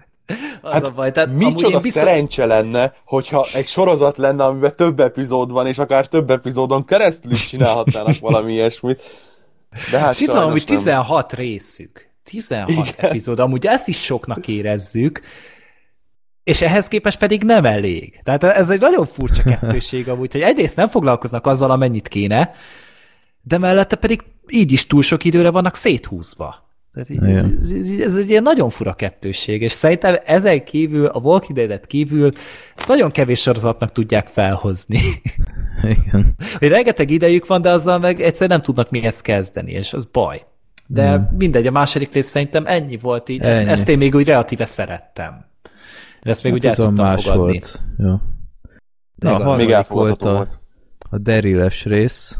Az hát a baj. Tehát micsoda biztos... szerencse lenne, hogyha egy sorozat lenne, amiben több epizód van, és akár több epizódon keresztül is csinálhatnának valami ilyesmit. De hát itt van amúgy 16 részük. 16 Igen. epizód, amúgy ezt is soknak érezzük, és ehhez képest pedig nem elég. Tehát ez egy nagyon furcsa kettőség amúgy, hogy egyrészt nem foglalkoznak azzal, amennyit kéne, de mellette pedig így is túl sok időre vannak széthúzva. Ez, ez, ez, ez, ez egy ilyen nagyon fura kettőség, és szerintem ezen kívül, a Walking Dead-et kívül nagyon kevés sorozatnak tudják felhozni. (laughs) Igen. Hogy rengeteg idejük van, de azzal meg egyszer nem tudnak mihez kezdeni, és az baj. De mm. mindegy, a második rész szerintem ennyi volt így, ennyi. Ezt, ezt én még úgy relatíve szerettem. Ezt még hát úgy el tudtam más fogadni. Volt. Ja. Na, a harmadik volt a, a Daryl-es rész,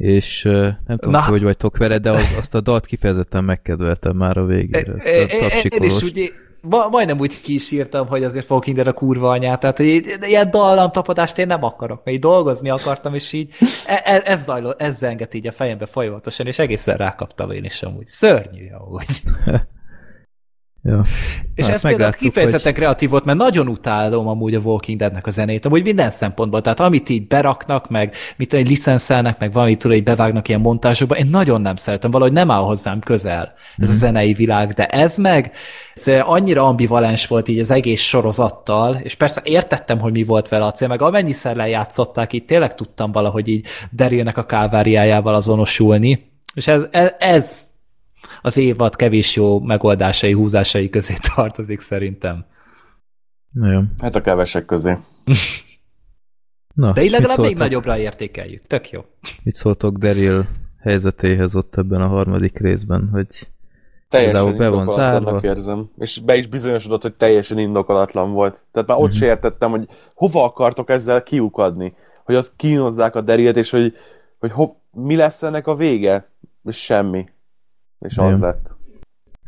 és nem tudom, Na. hogy vagytok vele, de az, azt a dalt kifejezetten megkedveltem már a végére. Ezt a én is úgy, ma, majdnem úgy ki is írtam, hogy azért Walking Dead a kurva anyát, tehát hogy ilyen dallamtapadást én nem akarok, mert így dolgozni akartam, és így e, e, ez, zajló, ez zenget így a fejembe folyamatosan, és egészen rákaptam én is amúgy. Szörnyű amúgy. (laughs) Ja. És hát ez például kifejezetten hogy... kreatív volt, mert nagyon utálom amúgy a Walking Deadnek a zenét, amúgy minden szempontból, tehát amit így beraknak, meg mit egy licenszelnek, meg valamit tudod, hogy bevágnak ilyen montázsokba, én nagyon nem szeretem, valahogy nem áll hozzám közel ez mm. a mhm. zenei világ, de ez meg ez annyira ambivalens volt így az egész sorozattal, és persze értettem, hogy mi volt vele a cél, meg amennyiszer lejátszották, így tényleg tudtam valahogy így Darylnek a káváriájával azonosulni, és ez, ez, ez az évad kevés jó megoldásai, húzásai közé (laughs) tartozik szerintem. Nagyon. Hát a kevesek közé. Na, De így legalább még nagyobbra értékeljük. Tök jó. Mit szóltok Daryl helyzetéhez ott ebben a harmadik részben, hogy teljesen be van zárva. érzem. És be is bizonyosodott, hogy teljesen indokolatlan volt. Tehát már ott uh-huh. se értettem, hogy hova akartok ezzel kiukadni. Hogy ott kínozzák a Darylt, és hogy, hogy ho, mi lesz ennek a vége. És semmi és az Igen. lett.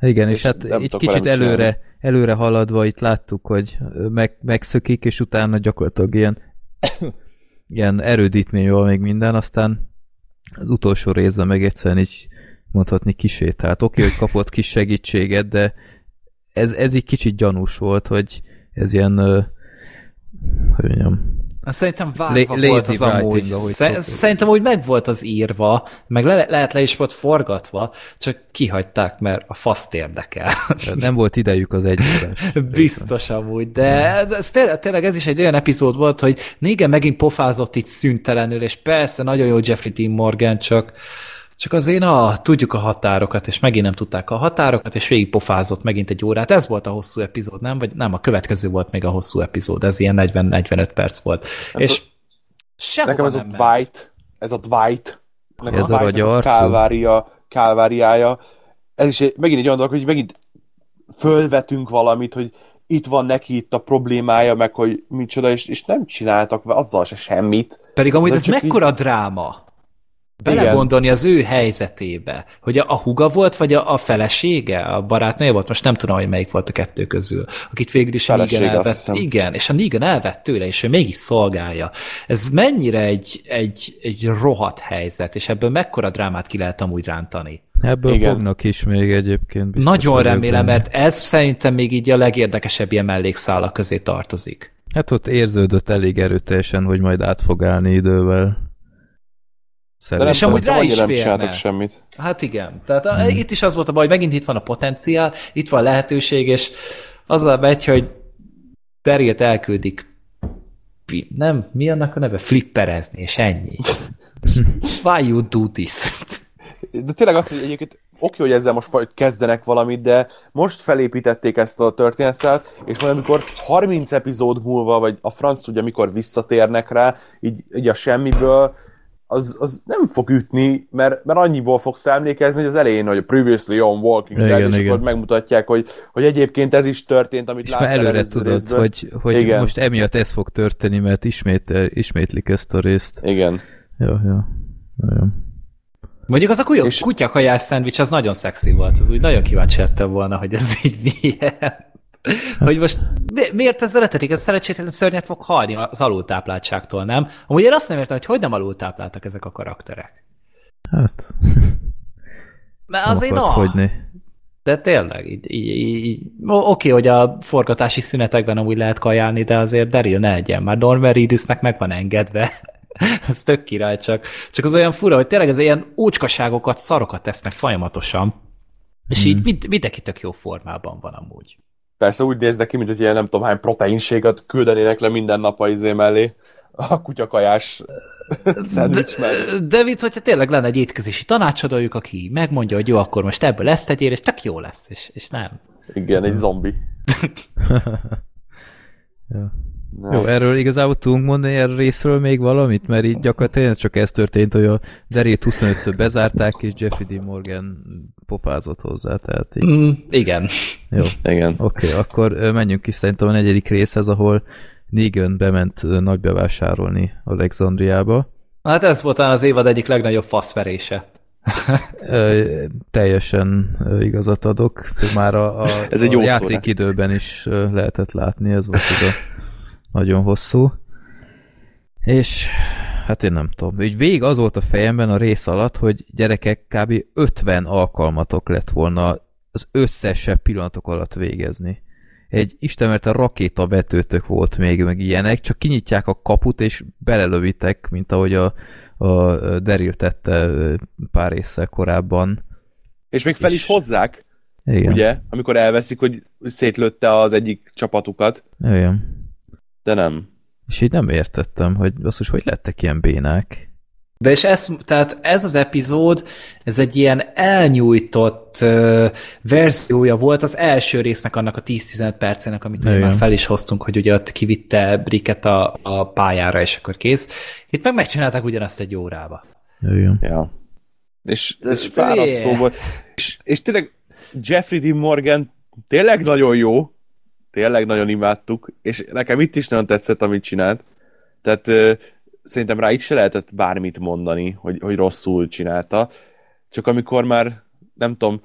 Igen, és, és hát itt kicsit előre, előre haladva itt láttuk, hogy meg, megszökik, és utána gyakorlatilag ilyen, (coughs) ilyen erődítmény van még minden, aztán az utolsó részben meg egyszerűen így mondhatni kisétált. Oké, okay, hogy kapott kis segítséget, de ez, ez így kicsit gyanús volt, hogy ez ilyen, hogy mondjam, Szerintem várva La- volt az amúgy. Sze- szerintem úgy meg volt az írva, meg le- lehet le is volt forgatva, csak kihagyták, mert a faszt érdekel. Nem volt idejük az együttes. (laughs) Biztos amúgy, de ez, ez tényleg, tényleg ez is egy olyan epizód volt, hogy négen megint pofázott itt szüntelenül, és persze nagyon jó Jeffrey Dean Morgan, csak csak azért a, tudjuk a határokat, és megint nem tudták a határokat, és végig pofázott megint egy órát. Ez volt a hosszú epizód, nem? Vagy nem, a következő volt még a hosszú epizód, ez ilyen 40-45 perc volt. Hát és Nekem ez a Dwight, ez a Dwight, ez a, a, a kálvária, kálváriája, ez is egy, megint egy olyan dolog, hogy megint fölvetünk valamit, hogy itt van neki itt a problémája, meg hogy micsoda, és, és nem csináltak azzal se semmit. Pedig amúgy ez mekkora így... dráma belegondolni az ő helyzetébe, hogy a, a huga volt, vagy a, a felesége, a barátnője volt, most nem tudom, hogy melyik volt a kettő közül, akit végül is a Negan elvett. Igen, és a Negan elvett tőle, és ő mégis szolgálja. Ez mennyire egy, egy, egy rohadt helyzet, és ebből mekkora drámát ki lehet amúgy rántani. Ebből Igen. fognak is még egyébként. Biztos Nagyon remélem, benne. mert ez szerintem még így a legérdekesebb ilyen mellékszálak közé tartozik. Hát ott érződött elég erőteljesen, hogy majd át fog állni idővel. Szerintem. És amúgy rá is férne. semmit. Hát igen. Tehát hmm. itt is az volt a baj, hogy megint itt van a potenciál, itt van a lehetőség, és az a megy, hogy Derilt elküldik nem, mi annak a neve? Flipperezni, és ennyi. (laughs) Why you do this? De tényleg az, hogy egyébként oké, hogy ezzel most kezdenek valamit, de most felépítették ezt a történetet, és majd amikor 30 epizód múlva, vagy a franc tudja, mikor visszatérnek rá, így, így a semmiből, az, az nem fog ütni, mert, mert annyiból fogsz emlékezni, hogy az elején, hogy a Previously on Walking Dead, igen, és igen. akkor megmutatják, hogy, hogy egyébként ez is történt, amit láttál előre tudod, hogy, hogy igen. most emiatt ez fog történni, mert ismét, ismétlik ezt a részt. Igen. Jó, jó. jó. Mondjuk az a kutya, és... kutyakajás szendvics, az nagyon szexi volt, az úgy nagyon kíváncsi lettem volna, hogy ez így milyen. (laughs) hogy most mi, miért ezzel letetik? Ez szerencsétlen szörnyet fog halni az alultápláltságtól, nem? Amúgy én azt nem értem, hogy hogy nem alultápláltak ezek a karakterek. Hát... Mert azért na. Fogyni. De tényleg, így, így, így, oké, hogy a forgatási szünetekben amúgy lehet kajálni, de azért Daryl ne egyen, már Norman Reedusnek meg van engedve. (laughs) ez tök király, csak, csak az olyan fura, hogy tényleg ez ilyen ócskaságokat, szarokat tesznek folyamatosan, és hmm. így mind, mindenki tök jó formában van amúgy. Persze úgy néz ki, mint hogy ilyen nem tudom hány proteinséget küldenének le minden nap a izé mellé a kutyakajás szendvics mellé. De mit, hogyha tényleg lenne egy étkezési tanácsadójuk, aki megmondja, hogy jó, akkor most ebből ezt tegyél, és tök jó lesz, és, és nem. Igen, egy zombi. (laughs) ja. Nem. Jó, erről igazából tudunk mondani erről részről még valamit, mert így gyakorlatilag csak ez történt, hogy a Derét 25-ször bezárták, és Jeffrey D. Morgan pofázott hozzá, tehát így. Mm, igen. Jó. Igen. Oké, okay, akkor menjünk is szerintem a negyedik részhez, ahol Negan bement nagy bevásárolni Alexandriába. Hát ez volt az évad egyik legnagyobb faszverése. teljesen igazat adok. Már a, a, ez egy a játékidőben is lehetett látni, ez volt az a nagyon hosszú. És hát én nem tudom. Úgy végig az volt a fejemben a rész alatt, hogy gyerekek kb. 50 alkalmatok lett volna az összesebb pillanatok alatt végezni. Egy mert a rakéta vetőtök volt még, meg ilyenek, csak kinyitják a kaput, és belelövitek, mint ahogy a, a Daryl tette pár résszel korábban. És még fel és... is hozzák, Igen. ugye, amikor elveszik, hogy szétlőtte az egyik csapatukat. Igen. De nem. És így nem értettem, hogy basszus, hogy lettek ilyen bénák. De és ez, tehát ez az epizód, ez egy ilyen elnyújtott uh, verziója volt az első résznek annak a 10-15 percének, amit már fel is hoztunk, hogy ugye ott kivitte Briket a, a pályára, és akkor kész. Itt meg megcsinálták ugyanazt egy órába. Igen. Ja. És, és fárasztó volt. És, és tényleg Jeffrey D. Morgan tényleg nagyon jó, tényleg nagyon imádtuk, és nekem itt is nagyon tetszett, amit csinált. Tehát szerintem rá itt se lehetett bármit mondani, hogy, hogy rosszul csinálta. Csak amikor már, nem tudom,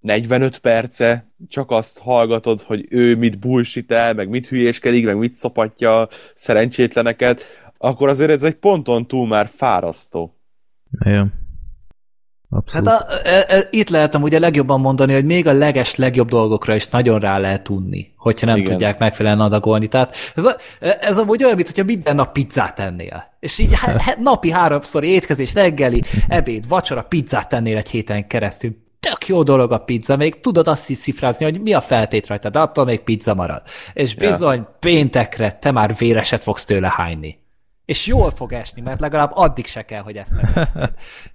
45 perce csak azt hallgatod, hogy ő mit bullshit el, meg mit hülyéskedik, meg mit szopatja szerencsétleneket, akkor azért ez egy ponton túl már fárasztó. Igen. Abszolút. Hát a, e, e, itt lehetem ugye legjobban mondani, hogy még a leges legjobb dolgokra is nagyon rá lehet unni, hogyha nem Igen. tudják megfelelően adagolni. Tehát ez, a, ez amúgy olyan, mintha minden nap pizzát tennél. És így napi háromszor étkezés, reggeli, ebéd, vacsora, pizzát tennél egy héten keresztül. Tök jó dolog a pizza, még tudod azt is szifrázni, hogy mi a feltét rajta, de attól még pizza marad. És bizony, ja. péntekre te már véreset fogsz tőle hányni. És jól fog esni, mert legalább addig se kell, hogy ezt nem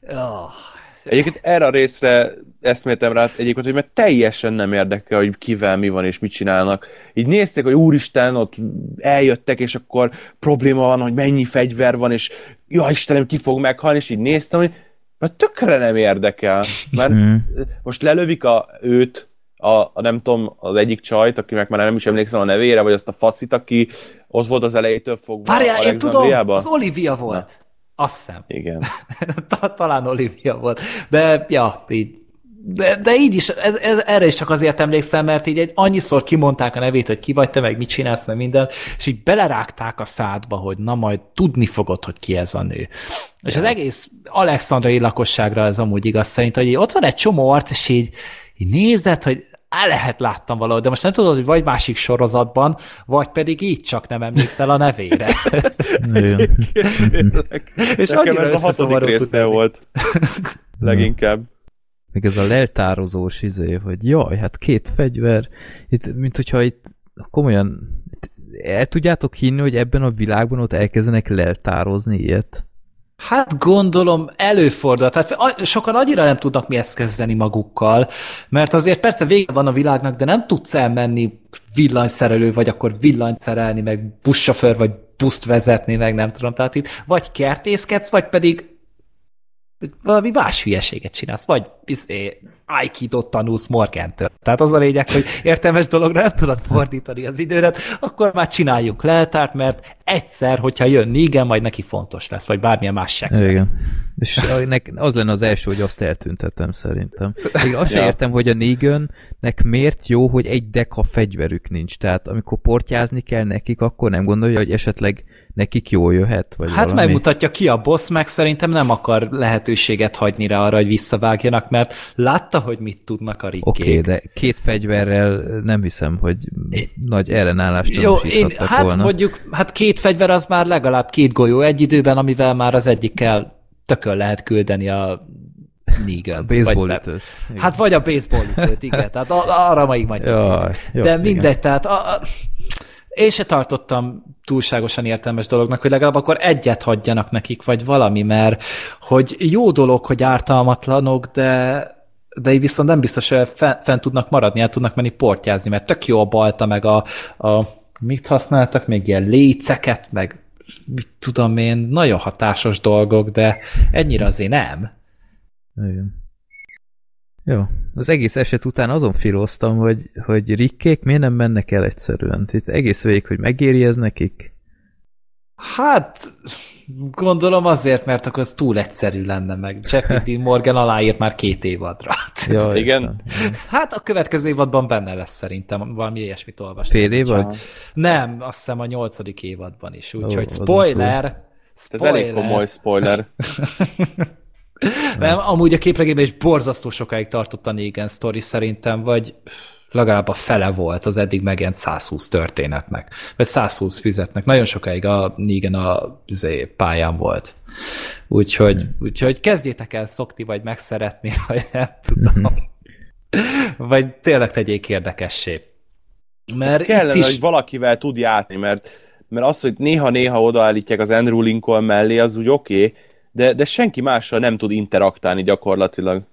oh. (laughs) Egyébként erre a részre eszméltem rá egyébként, hogy mert teljesen nem érdekel, hogy kivel mi van és mit csinálnak. Így nézték, hogy úristen, ott eljöttek, és akkor probléma van, hogy mennyi fegyver van, és ja Istenem, ki fog meghalni, és így néztem, hogy mert tökre nem érdekel. Mert mhm. most lelövik a, őt, a, a, nem tudom, az egyik csajt, aki meg már nem is emlékszem a nevére, vagy azt a faszit, aki ott volt az elejétől fogva. Várjál, én tudom, az Olivia volt. Na. Azt hiszem. Igen. (laughs) Talán Olivia volt. De, ja, így. De, de így is, ez, ez, erre is csak azért emlékszem, mert így egy, annyiszor kimondták a nevét, hogy ki vagy te, meg mit csinálsz, meg minden, és így belerágták a szádba, hogy na majd tudni fogod, hogy ki ez a nő. És ja. az egész alexandrai lakosságra ez amúgy igaz szerint, hogy ott van egy csomó arc, és így, így nézed, hogy el lehet láttam valahogy, de most nem tudod, hogy vagy másik sorozatban, vagy pedig így csak nem emlékszel a nevére. És Nekem ez a hatodik résznél volt. Leginkább. Még ez a leltározós izé, hogy jaj, hát két fegyver, itt, mint hogyha itt komolyan itt el tudjátok hinni, hogy ebben a világban ott elkezdenek leltározni ilyet? Hát gondolom előfordul. Tehát sokan annyira nem tudnak mi ezt kezdeni magukkal, mert azért persze vége van a világnak, de nem tudsz elmenni villanyszerelő, vagy akkor villanyt szerelni, meg buszsofőr, vagy buszt vezetni, meg nem tudom. Tehát itt vagy kertészkedsz, vagy pedig valami más hülyeséget csinálsz, vagy izé, Aikidot tanulsz Morgentől. Tehát az a lényeg, hogy értelmes dologra nem tudod fordítani az idődet, akkor már csináljuk leltárt, mert egyszer, hogyha jön igen, majd neki fontos lesz, vagy bármilyen más seg. Igen. És az lenne az első, hogy azt eltüntetem szerintem. Még azt ja. értem, hogy a Negannek miért jó, hogy egy deka fegyverük nincs. Tehát amikor portyázni kell nekik, akkor nem gondolja, hogy esetleg nekik jól jöhet? Vagy hát valami? megmutatja ki a boss, meg szerintem nem akar lehetőséget hagyni rá arra, hogy visszavágjanak, mert látta, hogy mit tudnak a rikkék. Oké, okay, de két fegyverrel nem hiszem, hogy nagy ellenállást Jó, én, hát volna. mondjuk, hát két fegyver az már legalább két golyó egy időben, amivel már az egyikkel tökön lehet küldeni a negan baseball Hát vagy a baseball ütőt, igen. (laughs) Tehát arra még majd. Jaj, jó, De mindegy, igen. tehát a, a, én se tartottam túlságosan értelmes dolognak, hogy legalább akkor egyet hagyjanak nekik, vagy valami, mert hogy jó dolog, hogy ártalmatlanok, de de így viszont nem biztos, hogy fent, tudnak maradni, el tudnak menni portyázni, mert tök jó a balta, meg a, a mit használtak, még ilyen léceket, meg mit tudom én, nagyon hatásos dolgok, de ennyire azért nem. Igen. Jó. Az egész eset után azon filoztam, hogy, hogy rikkék miért nem mennek el egyszerűen. Itt egész végig, hogy megéri ez nekik? Hát, gondolom azért, mert akkor az túl egyszerű lenne meg. Jeff (laughs) Dean Morgan aláírt már két évadra. Ja, igen. Hát a következő évadban benne lesz szerintem, valami ilyesmit olvastam. Fél évad? Nem, azt hiszem a nyolcadik évadban is, úgyhogy spoiler, spoiler. Ez elég komoly spoiler. (laughs) Nem, amúgy a képregényben is borzasztó sokáig tartott a Negan sztori szerintem, vagy legalább a fele volt az eddig megjelent 120 történetnek, vagy 120 füzetnek. Nagyon sokáig a Negan a izé, pályán volt. Úgyhogy, hmm. úgyhogy kezdjétek el szokni, vagy megszeretni, (laughs) vagy nem tudom. Hmm. vagy tényleg tegyék érdekessé. Mert kellene, is... hogy valakivel tud játni, mert, mert az, hogy néha-néha odaállítják az Andrew Lincoln mellé, az úgy oké, okay, de, de senki mással nem tud interaktálni gyakorlatilag.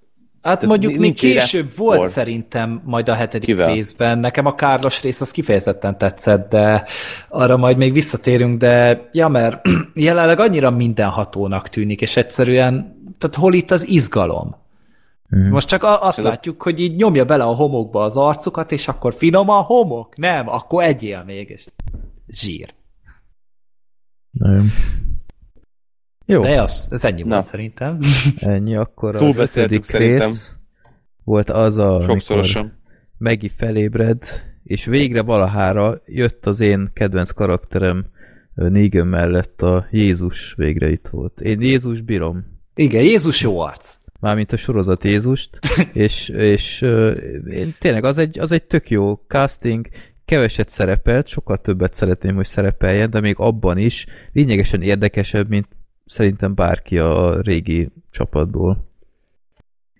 Hát Tehát mondjuk még később volt for. szerintem majd a hetedik Kivel? részben. Nekem a Kárlos rész az kifejezetten tetszett, de arra majd még visszatérünk, de ja, mert (clears throat) jelenleg annyira mindenhatónak tűnik, és egyszerűen, tehát hol itt az izgalom? Hmm. Most csak azt Ez látjuk, hogy így nyomja bele a homokba az arcukat, és akkor finom a homok? Nem, akkor egyél még, és zsír. Nem. Jó. De az, ez ennyi Na. volt szerintem. (laughs) Ennyi, akkor az ötödik rész volt az a, Sokszorosan. Megi felébred, és végre valahára jött az én kedvenc karakterem Negan mellett a Jézus végre itt volt. Én Jézus bírom. Igen, Jézus jó arc. Mármint a sorozat Jézust, (laughs) és, és én tényleg az egy, az egy tök jó casting, keveset szerepelt, sokkal többet szeretném, hogy szerepeljen, de még abban is lényegesen érdekesebb, mint szerintem bárki a régi csapatból.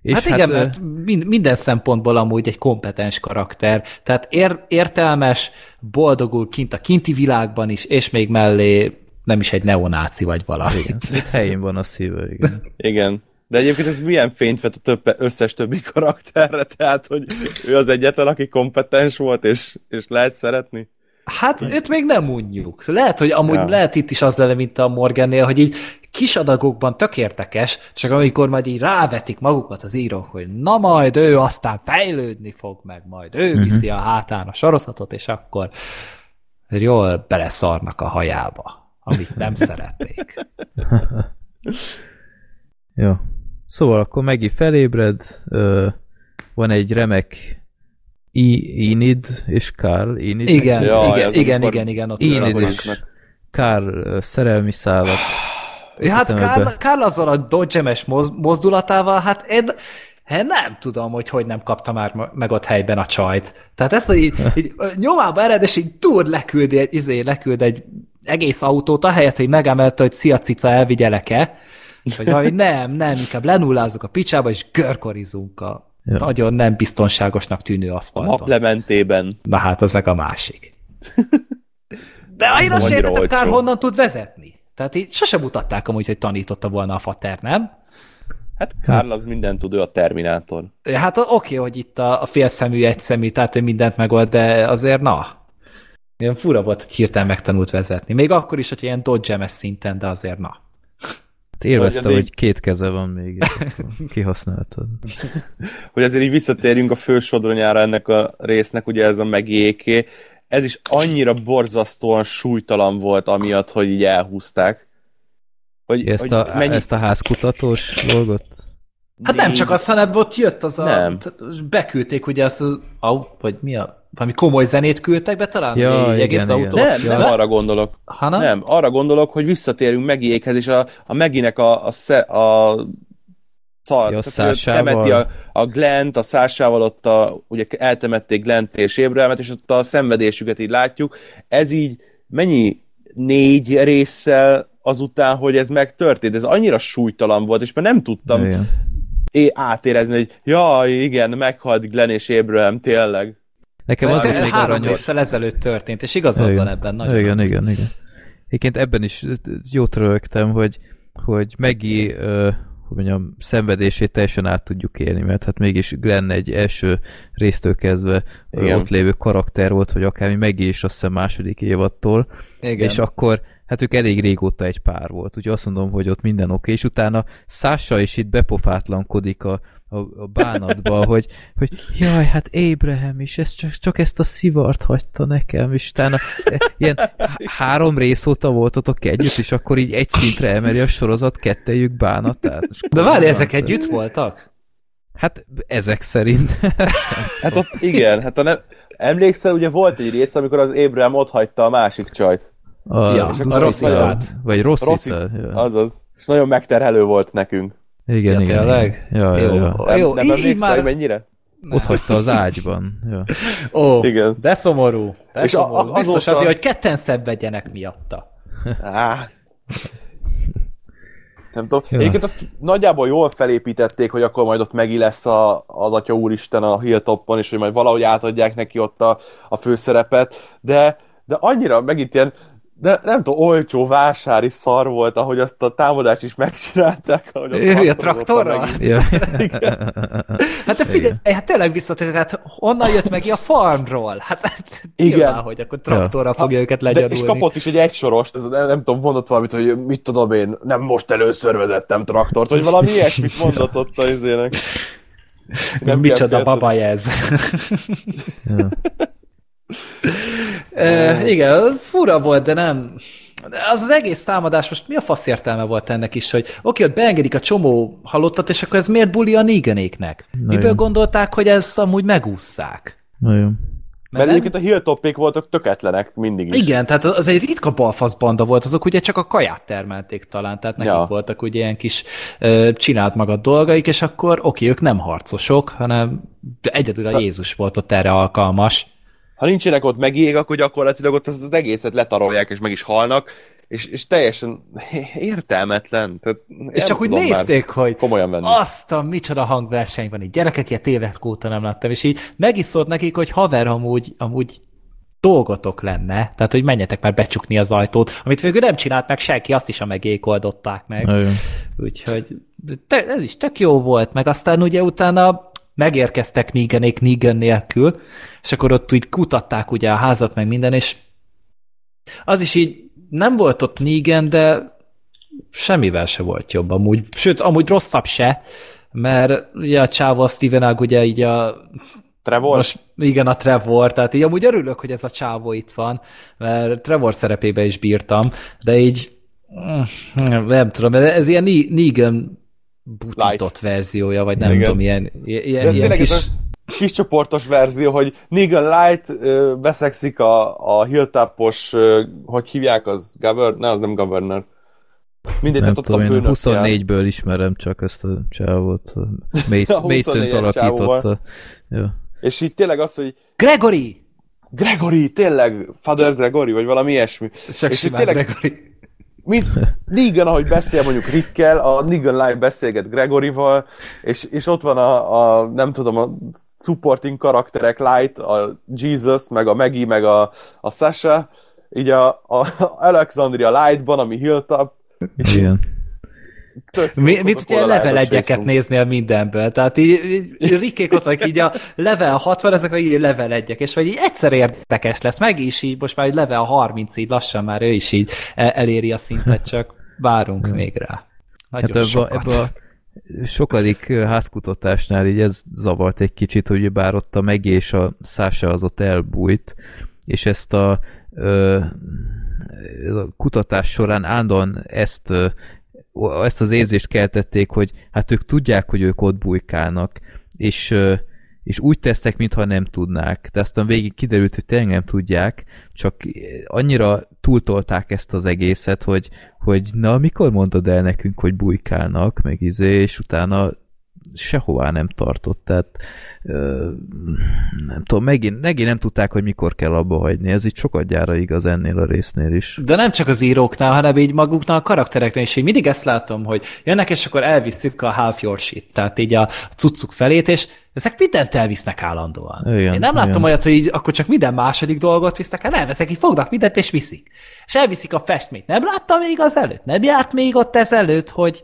És hát, hát igen, mert minden szempontból amúgy egy kompetens karakter, tehát ér, értelmes, boldogul kint a kinti világban is, és még mellé nem is egy neonáci vagy valami. Igen, itt helyén van a szíve, igen. (laughs) igen. De egyébként ez milyen fényt vett a több, összes többi karakterre, tehát, hogy ő az egyetlen, aki kompetens volt, és, és lehet szeretni? Hát őt még nem mondjuk. Lehet, hogy amúgy ja. lehet itt is az lenne, mint a Morgannél, hogy így kis adagokban tök érdekes, csak amikor majd így rávetik magukat az írók, hogy na majd ő aztán fejlődni fog meg, majd ő uh-huh. viszi a hátán a sorozatot, és akkor jól beleszarnak a hajába, amit nem (laughs) szeretnék. Jó. Szóval akkor Megi felébred, van egy remek Enid és Carl. Enid igen, ja, igen, igen, igen, igen, ott Enid és Carl szerelmi szállat. Ja, hát Carl, Carl azzal a dodgemes mozdulatával, hát én Hát nem tudom, hogy hogy nem kapta már meg ott helyben a csajt. Tehát ezt, hogy így, (laughs) így nyomába ered, és így túl leküld, izé, leküld egy egész autót, ahelyett, hogy megemelte, hogy szia cica, elvigyelek-e, vagy valami nem, nem, inkább lenullázunk a picsába, és görkorizunk a Ja. Nagyon nem biztonságosnak tűnő aszfalton. Naplementében. Na hát, ezek a másik. (laughs) De én azt értettem, kár honnan tud vezetni. Tehát így sosem mutatták amúgy, hogy tanította volna a fater, nem? Hát Karl az mindent tud, ő a Terminátor. Ja, hát oké, okay, hogy itt a, a félszemű, egyszemű, tehát ő mindent megold, de azért na. Ilyen fura volt, hogy hirtelen megtanult vezetni. Még akkor is, hogy ilyen dodge szinten, de azért na. Élvezte, Hogy hogy, azért- két keze van még, (laughs) kihasználtad. (laughs) hogy azért így visszatérjünk a fő sodronyára ennek a résznek, ugye ez a megéké, ez is annyira borzasztóan súlytalan volt, amiatt, hogy így elhúzták. Hogy, Ezt hogy a, ezt a házkutatós dolgot? Hát nem csak az, hanem ott jött az a... Nem. Beküldték ugye azt az... Au, vagy mi a... Valami komoly zenét küldtek be talán? Ja, Egy igen, egész igen. autó. Nem, nem Ja. arra gondolok. Hanem? Nem, arra gondolok, hogy visszatérünk Megiékhez, és a, a Meginek a, a, sze, a szar, Ja, temeti a, a Glent, a Szásával ott a, ugye eltemették Glent és Ébremet, és ott a szenvedésüket így látjuk. Ez így mennyi négy résszel azután, hogy ez megtörtént, ez annyira súlytalan volt, és már nem tudtam é- átérezni, hogy jaj, igen, meghalt Glenn és Abraham, tényleg. Nekem az, még három résszel ezelőtt történt, és igazad van ebben nagyon. Igen, igen, igen. Egyébként ebben is jót rögtem, hogy, hogy Megi, uh, hogy mondjam, szenvedését teljesen át tudjuk élni, mert hát mégis Glenn egy első résztől kezdve Igen. ott lévő karakter volt, hogy akármi Megi is azt hiszem második évattól, Igen. és akkor hát ők elég régóta egy pár volt, úgyhogy azt mondom, hogy ott minden oké, és utána Sasha is itt bepofátlankodik a, a, a bánatba, hogy, hogy jaj, hát Abraham is, ez csak, csak ezt a szivart hagyta nekem, és utána ilyen há- három rész óta voltatok együtt, és akkor így egy szintre emeli a sorozat kettejük bánatát. Most De várj, ezek tehát- együtt voltak? Hát ezek szerint. Hát ott igen, hát a nem, emlékszel, ugye volt egy rész, amikor az Abraham ott hagyta a másik csajt. A, Ja, a Rosszitát. Vagy Rossi, Rosszita. Ja. azaz. És nagyon megterhelő volt nekünk. Igen, Ja, igen. tényleg? igen. Ja, ja, Jó. ja. Nem, Jó, nem így már- mennyire? Ott hagyta az ágyban. Ja. Ó, (laughs) Igen. de szomorú. De És szomorú. a- Biztos azóta- azért, hogy ketten szenvedjenek miatta. Á. Nem tudom. Ja. Egyébként azt nagyjából jól felépítették, hogy akkor majd ott Megi lesz a, az Atya Úristen a Hilltopon, és hogy majd valahogy átadják neki ott a, a főszerepet, de, de annyira megint ilyen, de nem tudom, olcsó vásári szar volt, ahogy azt a támadást is megcsinálták. Ahogy ott Ő, a traktorral? Ja. (laughs) Hát de figyelj, hát tényleg visszatérő, hát honnan jött meg a farmról? Hát, Igen. nyilván, hogy akkor traktorral fogja őket De, legyarulni. és kapott is egy egysorost, ez, nem, nem tudom, mondott valamit, hogy mit tudom én, nem most először vezettem traktort, vagy valami (laughs) ilyesmit mondott ott az izének. Nem Micsoda baba ez. Ja. (laughs) e, igen, fura volt, de nem... Az az egész támadás, most mi a fasz értelme volt ennek is, hogy oké, ott beengedik a csomó halottat, és akkor ez miért buli a Neganéknek? Miből gondolták, hogy ezt amúgy megússzák? Nagyon. Mert egyébként a Hilltopék voltak töketlenek mindig is. Igen, tehát az egy ritka balfasz banda volt, azok ugye csak a kaját termelték talán, tehát nekik Ja. voltak ugye ilyen kis ö, csinált magad dolgaik, és akkor oké, ők nem harcosok, hanem egyedül a Ta- Jézus volt ott erre alkalmas. Ha nincsenek ott megég, akkor gyakorlatilag ott az, az egészet letarolják, és meg is halnak, és, és teljesen értelmetlen. Tehát És csak úgy nézték, hogy komolyan venni. azt a micsoda hangverseny van itt. Gyerekek, ilyet évek óta nem láttam, és így meg is szólt nekik, hogy haver, amúgy, amúgy dolgotok lenne, tehát hogy menjetek már becsukni az ajtót, amit végül nem csinált meg senki, azt is a megék oldották meg. Úgyhogy te, ez is tök jó volt, meg aztán ugye utána megérkeztek Neganék Negan nélkül, és akkor ott úgy kutatták ugye a házat, meg minden, és az is így nem volt ott Negan, de semmivel se volt jobb amúgy. Sőt, amúgy rosszabb se, mert ugye a csávó a Steven Agg ugye így a Trevor? most igen, a Trevor, tehát így amúgy örülök, hogy ez a csávó itt van, mert Trevor szerepébe is bírtam, de így mm, nem tudom, ez ilyen Ne- Negan butított verziója, vagy nem Igen. tudom, ilyen, ilyen, De ilyen tényleg kis... ez a kis csoportos verzió, hogy Negan Light ö, beszekszik a, a Hilltopos, ö, hogy hívják az? Governor? Ne, az nem Governor. Mindegy, Nem tudom, én főnök. 24-ből ismerem csak ezt a csávot. (laughs) A Mason, 24-es Mason-t alakította. Ja. És így tényleg az, hogy Gregory! Gregory, tényleg, Father Gregory, vagy valami ilyesmi. Csak És simán tényleg- Gregory. Mint Negan, ahogy beszél mondjuk Rickkel, a Negan Live beszélget Gregoryval, és, és ott van a, a, nem tudom, a supporting karakterek Light, a Jesus, meg a Maggie, meg a, a Sasha, így a, a Alexandria Lightban, ami Hilltop, Igen. Mi, mit a ugye korrelátors level egyeket részünk. néznél mindenből, tehát így, így Rikkék ott vagy így a level 60, ezek meg így level egyek, és vagy így egyszer érdekes lesz, meg is így, most már egy level 30, így lassan már ő is így e- eléri a szintet, csak várunk még rá. Nagyon Hát ebbe, sokat. ebbe a sokadik házkutatásnál így ez zavart egy kicsit, hogy bár ott a Megi és a Sasha az ott elbújt, és ezt a, ö, a kutatás során állandóan ezt, ö, ezt az érzést keltették, hogy hát ők tudják, hogy ők ott bujkálnak, és, és úgy tesznek, mintha nem tudnák. De aztán végig kiderült, hogy tényleg nem tudják, csak annyira túltolták ezt az egészet, hogy, hogy na, mikor mondod el nekünk, hogy bujkálnak, meg izé, és utána sehová nem tartott, tehát nem tudom, megint, megint nem tudták, hogy mikor kell abba hagyni, ez így sokat gyára igaz ennél a résznél is. De nem csak az íróknál, hanem így maguknál a karaktereknél is. Én mindig ezt látom, hogy jönnek, és akkor elviszük a half your shit, tehát így a cuccuk felét, és ezek mindent elvisznek állandóan. Igen, Én nem láttam igen. olyat, hogy így, akkor csak minden második dolgot visznek el, nem, ezek így fognak mindent és viszik. És elviszik a festményt. Nem látta még az előtt? Nem járt még ott ezelőtt, hogy...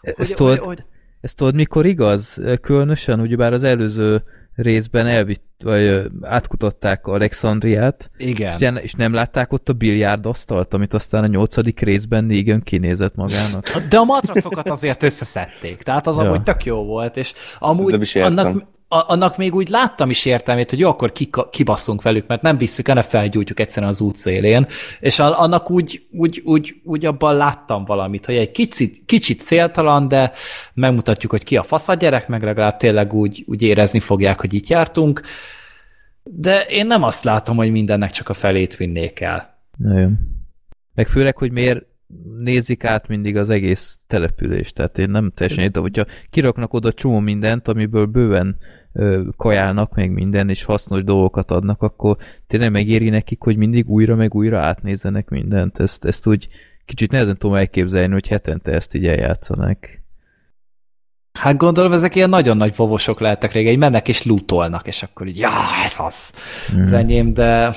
Ezt hogy, tudod, hogy, Ezt tudod, mikor igaz? Különösen, ugyebár az előző részben elvitt, vagy átkutatták Alexandriát, igen. és, és nem látták ott a biliárdasztalt, amit aztán a nyolcadik részben Negan kinézett magának. De a matracokat azért összeszedték, tehát az Ja. amúgy tök jó volt, és amúgy annak, a, annak még úgy láttam is értelmét, hogy jó, akkor kika, kibasszunk velük, mert nem visszük el, ne felgyújtjuk egyszerűen az út szélén, és annak úgy, úgy, úgy, úgy abban láttam valamit, hogy egy kicsit, kicsit céltalan, de megmutatjuk, hogy ki a fasz a gyerek, meg legalább tényleg úgy, úgy érezni fogják, hogy itt jártunk, de én nem azt látom, hogy mindennek csak a felét vinnék el. Nagyon. Meg főleg, hogy miért nézik át mindig az egész települést. Tehát én nem teljesen értem, hogyha kiraknak oda csomó mindent, amiből bőven kajálnak meg minden, és hasznos dolgokat adnak, akkor tényleg megéri nekik, hogy mindig újra meg újra átnézzenek mindent. Ezt, ezt úgy kicsit nehezen tudom elképzelni, hogy hetente ezt így eljátszanák. Hát gondolom, ezek ilyen nagyon nagy vovosok lehettek régen, így mennek és lootolnak, és akkor így, ja, ez az, Mhm. az enyém, de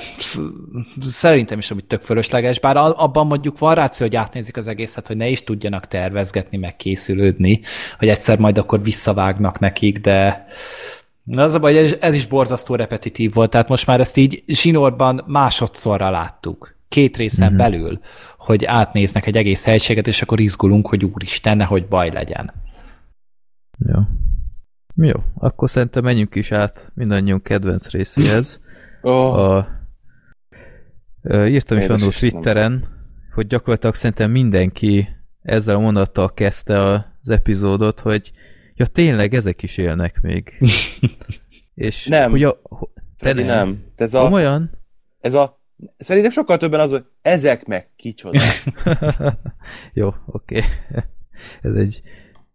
szerintem is amúgy tök fölösleges, bár abban mondjuk van ráció, hogy átnézik az egészet, hogy ne is tudjanak tervezgetni, meg készülődni, hogy egyszer majd akkor visszavágnak nekik, de az a baj, ez, ez is borzasztó repetitív volt, tehát most már ezt így zsinórban másodszorra láttuk, két részen Mhm. belül, hogy átnéznek egy egész helységet, és akkor izgulunk, hogy úristen, nehogy baj legyen. Jó. Jó, akkor szerintem menjünk is át mindannyiunk kedvenc részéhez. Oh, A, írtam is Istenem. Twitteren, hogy gyakorlatilag szerintem mindenki ezzel a mondattal kezdte az epizódot, hogy ja tényleg ezek is élnek még. (laughs) És Nem. hogy a, te nem. nem. Ez a, Komolyan? ez a, szerintem sokkal többen az, hogy ezek meg kicsoda. (laughs) Jó, oké. (laughs) ez egy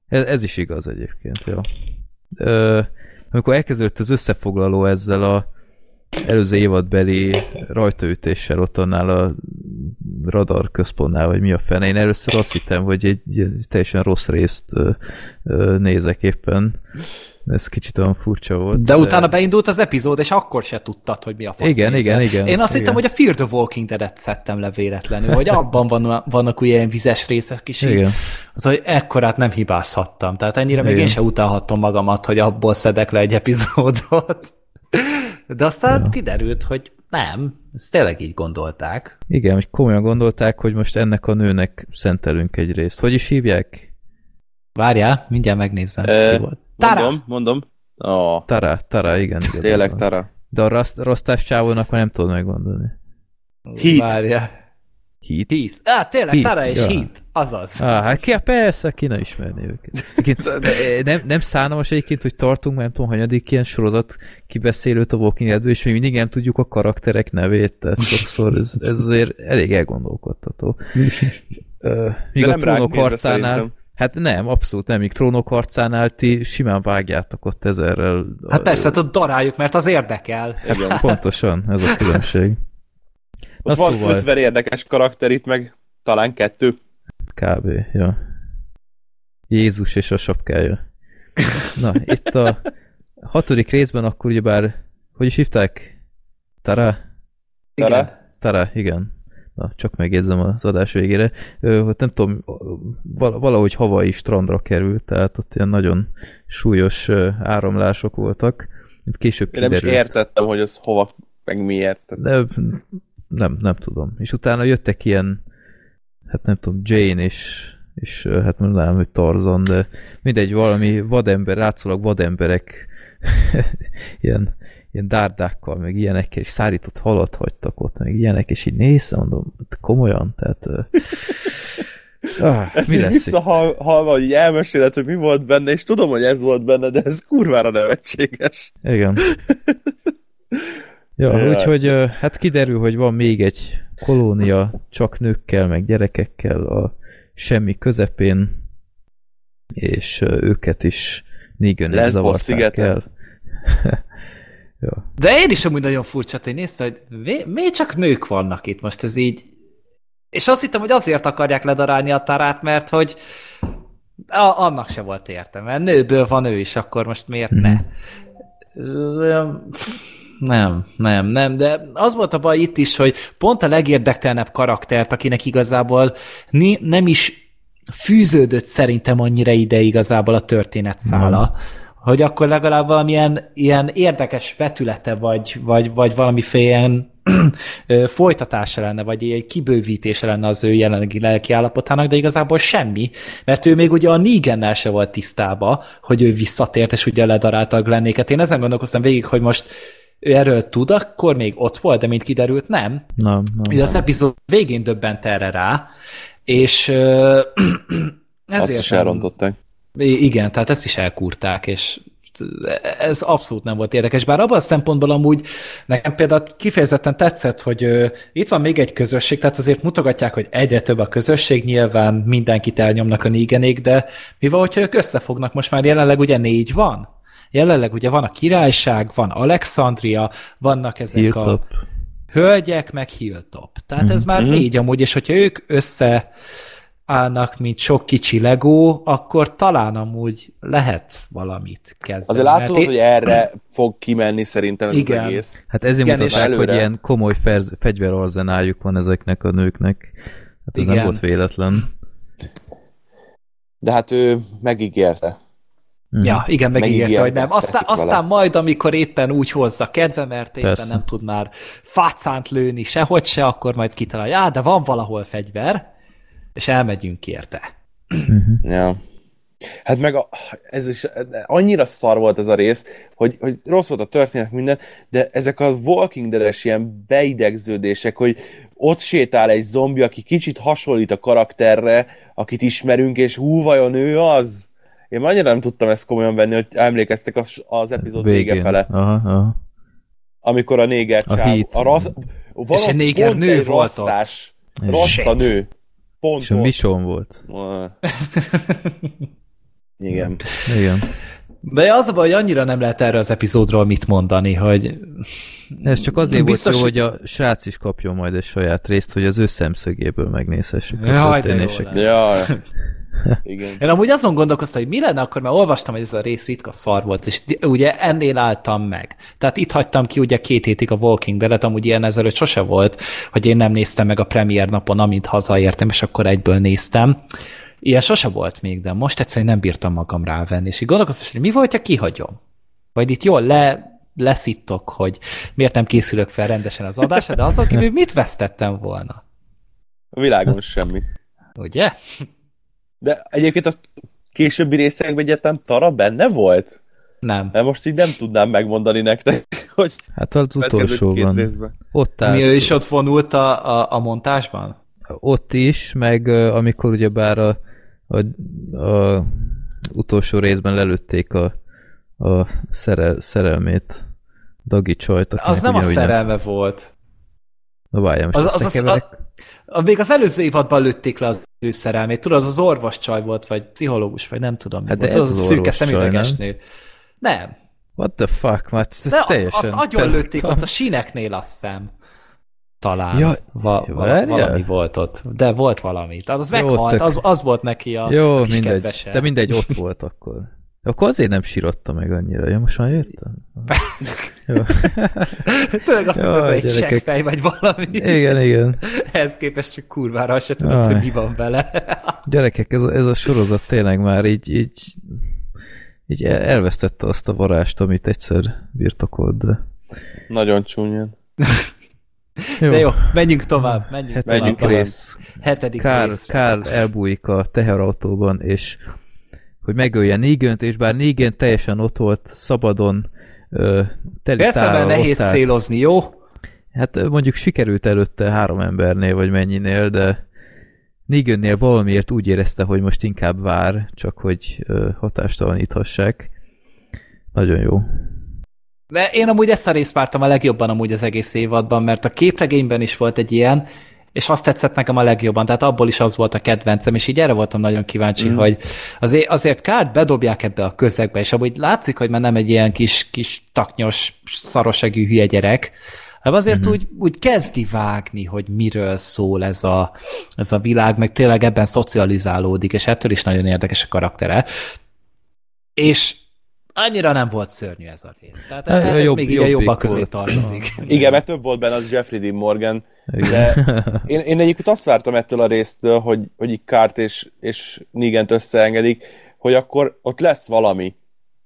ez, ez is igaz egyébként, jó. Ö, amikor elkezdődött az összefoglaló ezzel a előző évadbeli rajtaütéssel ott annál a radar központnál, vagy mi a fene. Én először azt hittem, hogy egy, egy teljesen rossz részt nézek éppen. Ez kicsit olyan furcsa volt. De utána beindult az epizód, és akkor se tudtad, hogy mi a fasz Igen, nézel. igen, igen, Én azt igen. hittem, hogy a Fear the Walking Dead-et szedtem le véletlenül, hogy abban van, vannak ugye ilyen vizes részek is. így. Igen. Az, hogy ekkorát nem hibázhattam. Tehát ennyire még Igen. én se utálhattam magamat, hogy abból szedek le egy epizódot. De aztán ja. kiderült, hogy nem, ezt tényleg így gondolták. Igen, hogy komolyan gondolták, hogy most ennek a nőnek szentelünk egy részt. Hogy is hívják? Várjál, mindjárt megnézem. Ö, ki volt. Tara! mondom, mondom. Ó, Tara, Tara, igen. igen tényleg. Tara. De a raszt, rostás csávónak már nem tudod megmondani. Heat. Várjál. Heat? Heath. Á, tényleg, Heath, Tara és ja. Heath. Azaz. Ah, hát ki, persze, ki ne ismerné őket. Egyébként, nem, nem szánalmas egyébként, hogy tartunk, nem tudom, hanyadik ilyen sorozat kibeszélőt a Walking dead és még mindig nem tudjuk a karakterek nevét, tehát sokszor ez, ez azért elég elgondolkodtató. Míg De a trónok harcánál, hát nem, abszolút nem, míg trónok harcánál ti simán vágjátok ott ezerrel. Hát persze, hát ott daráljuk, mert az érdekel. Igen. Pontosan, ez a különbség. Ott Na van szóval- 50 érdekes karakter itt, meg talán kettő. Kb. Ja. Jézus és a sapkája. Na, itt a hatodik részben akkor ugyebár, hogy is hívták? Tara? Igen. Tara? Tara, igen. Na, csak megjegyzem az adás végére. Ö, hogy nem tudom, val- valahogy havai strandra került, tehát ott ilyen nagyon súlyos áramlások voltak. Mint később Én nem is kiderült. értettem, hogy az hova, meg miért. De nem, nem tudom. És utána jöttek ilyen, hát nem tudom, Jane és és hát mondanám, hogy Tarzan, de mindegy, valami vadember, látszólag vademberek (laughs) ilyen, ilyen dárdákkal, meg ilyenekkel, és szárított halat hagytak ott, meg ilyenek, és így néztem, mondom, komolyan, tehát (laughs) Ah, ez mi lesz visszahalva, hogy elmeséled, hogy mi volt benne, és tudom, hogy ez volt benne, de ez kurvára nevetséges. Igen. (laughs) ja, úgyhogy hát kiderül, hogy van még egy kolónia csak nőkkel, meg gyerekekkel a semmi közepén, és őket is Nigönek zavarták el. (laughs) ja. De én is amúgy nagyon furcsa, hogy néztem, hogy mi, miért csak nők vannak itt most, ez így és azt hittem, hogy azért akarják ledarálni a tarát, mert hogy a, annak se volt értem, mert nőből van ő is, akkor most miért ne? Mhm. Nem, nem, nem, de az volt a baj itt is, hogy pont a legérdektelenebb karaktert, akinek igazából nem is fűződött szerintem annyira ide igazából a történetszála, mm. hogy akkor legalább valamilyen ilyen érdekes vetülete, vagy, vagy, vagy valamiféle ilyen folytatása lenne, vagy egy kibővítése lenne az ő jelenlegi lelki állapotának, de igazából semmi, mert ő még ugye a Negannel se volt tisztába, hogy ő visszatért, és ugye ledarálta a Glennéket. Én ezen gondolkoztam végig, hogy most ő erről tud, akkor még ott volt, de mint kiderült, nem. Nem, nem. Ugye az epizód végén döbbent erre rá, és (clears throat) ezért... Azt is elrontották. Igen, tehát ezt is elkúrták, és ez abszolút nem volt érdekes. Bár abban a szempontból amúgy nekem például kifejezetten tetszett, hogy ö, itt van még egy közösség, tehát azért mutogatják, hogy egyre több a közösség, nyilván mindenkit elnyomnak a négenék, de mi van, hogyha ők összefognak? Most már jelenleg ugye négy van? Jelenleg ugye van a királyság, van Alexandria, vannak ezek Hilltop. a hölgyek, meg Hilltop. Tehát mm-hmm. ez már mhm. négy amúgy, és hogyha ők össze állnak, mint sok kicsi legó, akkor talán amúgy lehet valamit kezdeni. Azért látszott, én... hogy erre fog kimenni szerintem ez Igen. az egész. Hát ezért Igen, mutatják, hogy ilyen komoly ferz, fegyverarzenáljuk van ezeknek a nőknek. Hát ez Igen. nem volt véletlen. De hát ő megígérte. Mm. Ja, igen, megígérte, hogy nem. Aztán, aztán majd, amikor éppen úgy hozza kedve, mert éppen Persze. nem tud már fácánt lőni sehogy se, akkor majd kitalálja, ja, de van valahol fegyver, és elmegyünk érte. Uh-huh. (clears throat) Ja. Hát meg a, ez is annyira szar volt ez a rész, hogy, hogy rossz volt a történet minden, de ezek a Walking Dead-es ilyen beidegződések, hogy ott sétál egy zombi, aki kicsit hasonlít a karakterre, akit ismerünk, és hú, vajon ő az? Én már annyira nem tudtam ezt komolyan venni, hogy emlékeztek az, epizód Végén. vége fele. Aha, aha. Amikor a néger a csáv... A rasz, és egy néger nő volt ott. Rasta nő. Pont És a Mission volt. (laughs) Igen. Igen. De az a baj, hogy annyira nem lehet erre az epizódról mit mondani, hogy... Ez csak azért Biztos, volt jó, hogy a srác is kapjon majd egy saját részt, hogy az ő szemszögéből megnézhessük a történéseket. Jaj, (laughs) igen. Én amúgy azon gondolkoztam, hogy mi lenne akkor, mert olvastam, hogy ez a rész ritka szar volt, és ugye ennél álltam meg. Tehát itt hagytam ki ugye két hétig a Walking Dead-et, amúgy ilyen ezelőtt sose volt, hogy én nem néztem meg a premier napon, amint hazaértem, és akkor egyből néztem. Ilyen sose volt még, de most egyszerűen nem bírtam magam rávenni, és így gondolkoztam, hogy mi volt, ha kihagyom? Vagy itt jól le, leszittok, hogy miért nem készülök fel rendesen az adásra, de azon kívül mit vesztettem volna? A világon semmi. Ugye? De egyébként a későbbi részekben egyetem Tara benne volt? Nem. De most így nem tudnám megmondani nektek, hogy... Hát az utolsóban. Ott állt. Mi ő is ott vonult a, a, a montásban? Ott is, meg amikor ugyebár a, a, a utolsó részben lelőtték a, a szerel, szerelmét, Dagi csajt. Az nem a szerelme volt. Na várjál, most az, az, az, a, a, még az előző évadban lőtték le az ő szerelmét. Tudod, az az orvos csaj volt, vagy pszichológus, vagy nem tudom. Hát volt. ez az, az, az szűke szemüveges nő. Nem. What the fuck, már ez De teljesen azt, azt agyon lőtték ott a (laughs) síneknél, azt hiszem. Talán. Ja, va, va, valami volt ott. De volt valami. Tehát az meghalt, az, az volt neki a Jó, mindegy. Kedvese. De mindegy, ott volt akkor. Akkor azért nem sírotta meg annyira. Ja, most már értem? (laughs) Tényleg azt mondtad, hogy egy seggfej vagy valami. Igen, igen. Ehhez képest csak kurvára azt se tudod, hogy mi van vele. Gyerekek, ez a, ez a sorozat tényleg már így, így, így elvesztette azt a varást, amit egyszer birtokolt. Nagyon csúnyán. Jó. De jó, menjünk tovább. Menjünk, Hetedik tovább, tovább. rész. Hetedik Kár, rész. Kár elbújik a teherautóban, és hogy megölje Négönt, és bár Négen teljesen ott volt, szabadon, ö, teli Persze, nehéz állt. célozni, jó? Hát mondjuk sikerült előtte három embernél, vagy mennyinél, de Négönnél valamiért úgy érezte, hogy most inkább vár, csak hogy ö, hatástalanítassák. Nagyon jó. De én amúgy ezt a részt vártam a legjobban amúgy az egész évadban, mert a képregényben is volt egy ilyen, és azt tetszett nekem a legjobban, tehát abból is az volt a kedvencem, és így erre voltam nagyon kíváncsi, mm. hogy azért, azért kárt bedobják ebbe a közegbe, és amúgy látszik, hogy már nem egy ilyen kis, kis taknyos, szarosegű hülye gyerek, hanem azért mm-hmm. úgy, úgy kezdi vágni, hogy miről szól ez a, ez a világ, meg tényleg ebben szocializálódik, és ettől is nagyon érdekes a karaktere. És annyira nem volt szörnyű ez a rész. Tehát ez, ez jobb, még így a jobbak közé tartozik. Igen, mert több volt benne az Jeffrey Dean Morgan, de én, én egyébként azt vártam ettől a résztől, hogy, hogy így Kárt és, és Nigent összeengedik, hogy akkor ott lesz valami.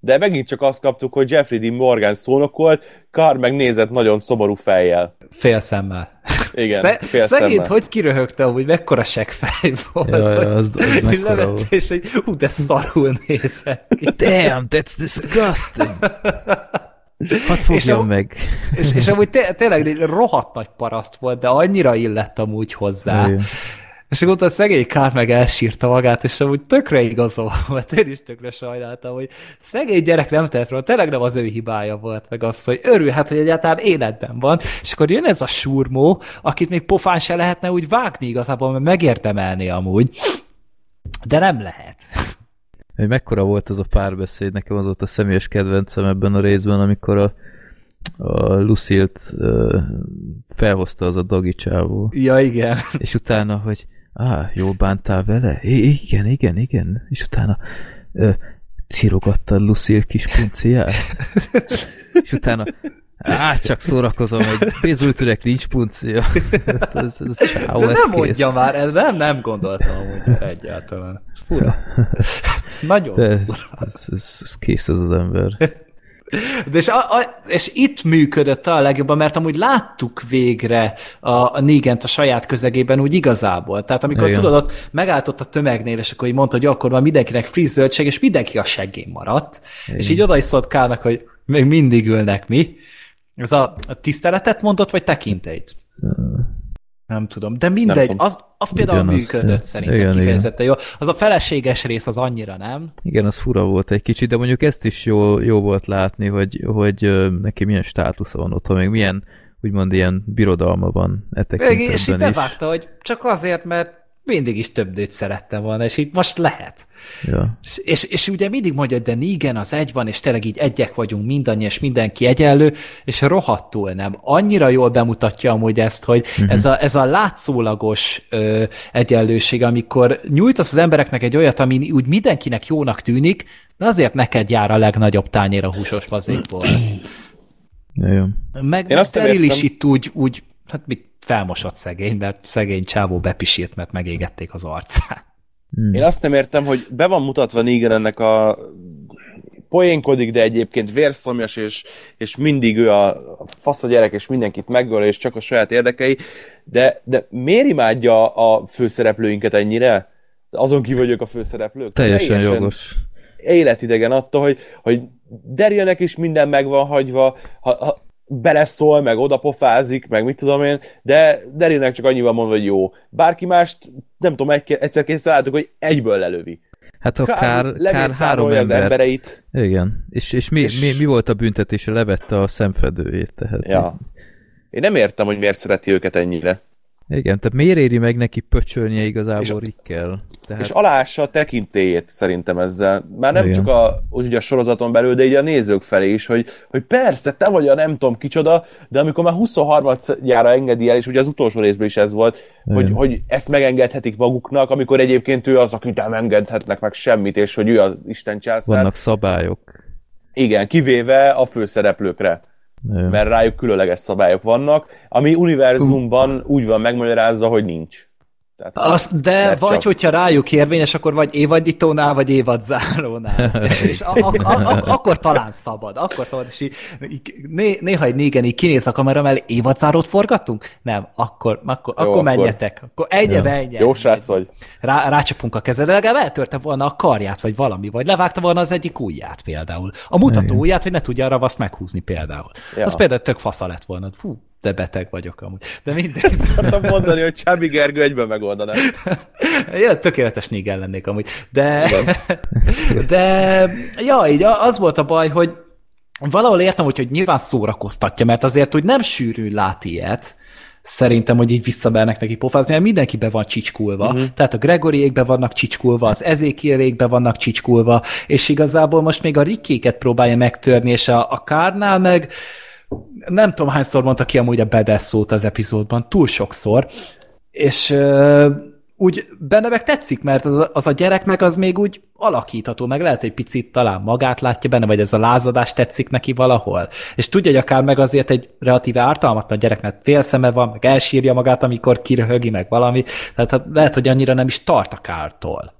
De megint csak azt kaptuk, hogy Jeffrey Dean Morgan szónokolt, Kár megnézett nagyon szomorú fejjel. Fél szemmel. Igen, Sze- fél Szegényt, szemmel. hogy kiröhögte, hogy mekkora seggfej volt. Ja, ja, az, az mekkora és hogy hú, de szarul nézett ki. Damn, that's disgusting. Hadd fogjam és meg. És, és amúgy té- tényleg rohadt nagy paraszt volt, de annyira illett amúgy hozzá. Igen. És akkor a szegény Kár meg elsírta magát, és amúgy tökre igazol, (laughs) mert én is tökre sajnáltam, hogy szegény gyerek nem tett róla, tényleg nem az ő hibája volt, meg az, hogy örülhet, hogy egyáltalán életben van, és akkor jön ez a surmó, akit még pofán se lehetne úgy vágni igazából, mert megérdemelni amúgy, de nem lehet. Hogy mekkora volt az a párbeszéd, nekem az volt a személyes kedvencem ebben a részben, amikor a, a Lucilt uh, felhozta az a dagi csávó. Ja, igen. És utána, hogy ah, jó bántál vele? I- igen, igen, igen. És utána ö, cirogatta Lucille kis punciát. és utána Á, csak szórakozom, egy pénzültürek nincs puncia. ez, ez csáó, De ez nem kész. mondja már, erre nem gondoltam hogy egyáltalán. Fura. (laughs) Nagyon. De ez, ez, ez, ez kész ez az ember. De és, a, a, és itt működött a legjobban, mert amúgy láttuk végre a, a Négent a saját közegében úgy igazából. Tehát amikor Igen. tudod, ott megállt ott a tömegnél, és akkor így mondta, hogy akkor már mindenkinek friss zöldség, és mindenki a seggén maradt. Igen. És így oda is szólt Kárnak, hogy még mindig ülnek mi. Ez a, a tiszteletet mondott, vagy tekintélyt? Nem tudom, de mindegy, az, az például igen, működött az, szerintem igen, kifejezetten jó. Az a feleséges rész az annyira nem. Igen, az fura volt egy kicsit, de mondjuk ezt is jó, jó volt látni, hogy, hogy neki milyen státusza van otthon, még milyen úgymond ilyen birodalma van e tekintetben És így bevágta, hogy csak azért, mert mindig is több nőt szerettem volna, és így most lehet. Ja. És, és, és ugye mindig mondja, de igen, az egy van, és tényleg így egyek vagyunk mindannyian, és mindenki egyenlő, és rohadtul nem. Annyira jól bemutatja amúgy ezt, hogy uh-huh. ez, a, ez a látszólagos ö, egyenlőség, amikor nyújtasz az embereknek egy olyat, ami úgy mindenkinek jónak tűnik, de azért neked jár a legnagyobb tányér a húsos bazékból. Ja, Meg, Én azt Teril is itt úgy, úgy hát mit felmosott szegény, mert szegény csávó bepisírt, mert megégették az arcát. Hmm. Én azt nem értem, hogy be van mutatva Negan ennek a poénkodik, de egyébként vérszomjas, és, és mindig ő a, fasz a gyerek, és mindenkit megöl, és csak a saját érdekei, de, de miért imádja a főszereplőinket ennyire? Azon kívül vagyok a főszereplők. Teljesen, teljesen jogos. Életidegen attól, hogy, hogy Darylnek is minden meg van hagyva, ha, ha beleszól, meg odapofázik, meg mit tudom én, de Derinek csak annyival mondva, hogy jó. Bárki mást, nem tudom, egy, egyszer kétszer láttuk, hogy egyből lelövi. Hát a kár, kár, kár három embert. az embereit. Igen. És, és, mi, és... Mi, mi, volt a büntetése? Levette a szemfedőjét. Tehát ja. Én nem értem, hogy miért szereti őket ennyire. Igen, tehát miért éri meg neki pöcsölnie igazából Rickkel? Tehát... És alássa a tekintélyét szerintem ezzel. Már nem Igen. csak a, úgy a sorozaton belül, de így a nézők felé is, hogy, hogy persze, te vagy a nem tudom kicsoda, de amikor már 23-jára engedi el, és ugye az utolsó részben is ez volt, hogy, hogy ezt megengedhetik maguknak, amikor egyébként ő az, akit nem engedhetnek meg semmit, és hogy ő az Isten császár. Vannak szabályok. Igen, kivéve a főszereplőkre. Mert rájuk különleges szabályok vannak, ami univerzumban úgy van megmagyarázva, hogy nincs. Tehát Az, de vagy, csak. hogyha rájuk érvényes, akkor vagy évadnyitónál, vagy évadzárónál. (laughs) és, és a, a, a, a, akkor talán szabad. Akkor szabad, és így, né, néha egy négen így kinéz a kamera mellé, évadzárót forgattunk? Nem, akkor, akkor, Jó, akkor menjetek. Akkor egyre ja. menjen. Jó srác vagy. Rá, rácsapunk a kezedre, legalább eltörte volna a karját, vagy valami, vagy levágta volna az egyik ujját például. A mutató ujját, hogy ne tudja a ravaszt meghúzni például. Ja. Az például tök fasza lett volna. Fú, de beteg vagyok amúgy. De (laughs) mindegy. Ezt akartam mondani, hogy Csábi Gergő egyben megoldaná. ja, tökéletes négel lennék amúgy. De, (laughs) de ja, így az volt a baj, hogy valahol értem, hogy, hogy nyilván szórakoztatja, mert azért hogy nem sűrű lát ilyet, szerintem, hogy így visszamernek neki pofázni, mert mindenki be van csicskulva. Uh-huh. Tehát a Gregoriékbe vannak csicskulva, az Ezékielékbe vannak csicskulva, és igazából most még a Rikkéket próbálja megtörni, és a, a Kárnál meg nem tudom hányszor mondta ki amúgy a bedes szót az epizódban, túl sokszor, és uh, úgy benne meg tetszik, mert az, az a gyerek meg az még úgy alakítható, meg lehet, hogy picit talán magát látja benne, vagy ez a lázadás tetszik neki valahol. És tudja, hogy akár meg azért egy relatíve ártalmatlan gyerek, mert félszeme van, meg elsírja magát, amikor kiröhögi, meg valami. Tehát hát lehet, hogy annyira nem is tart a kártól.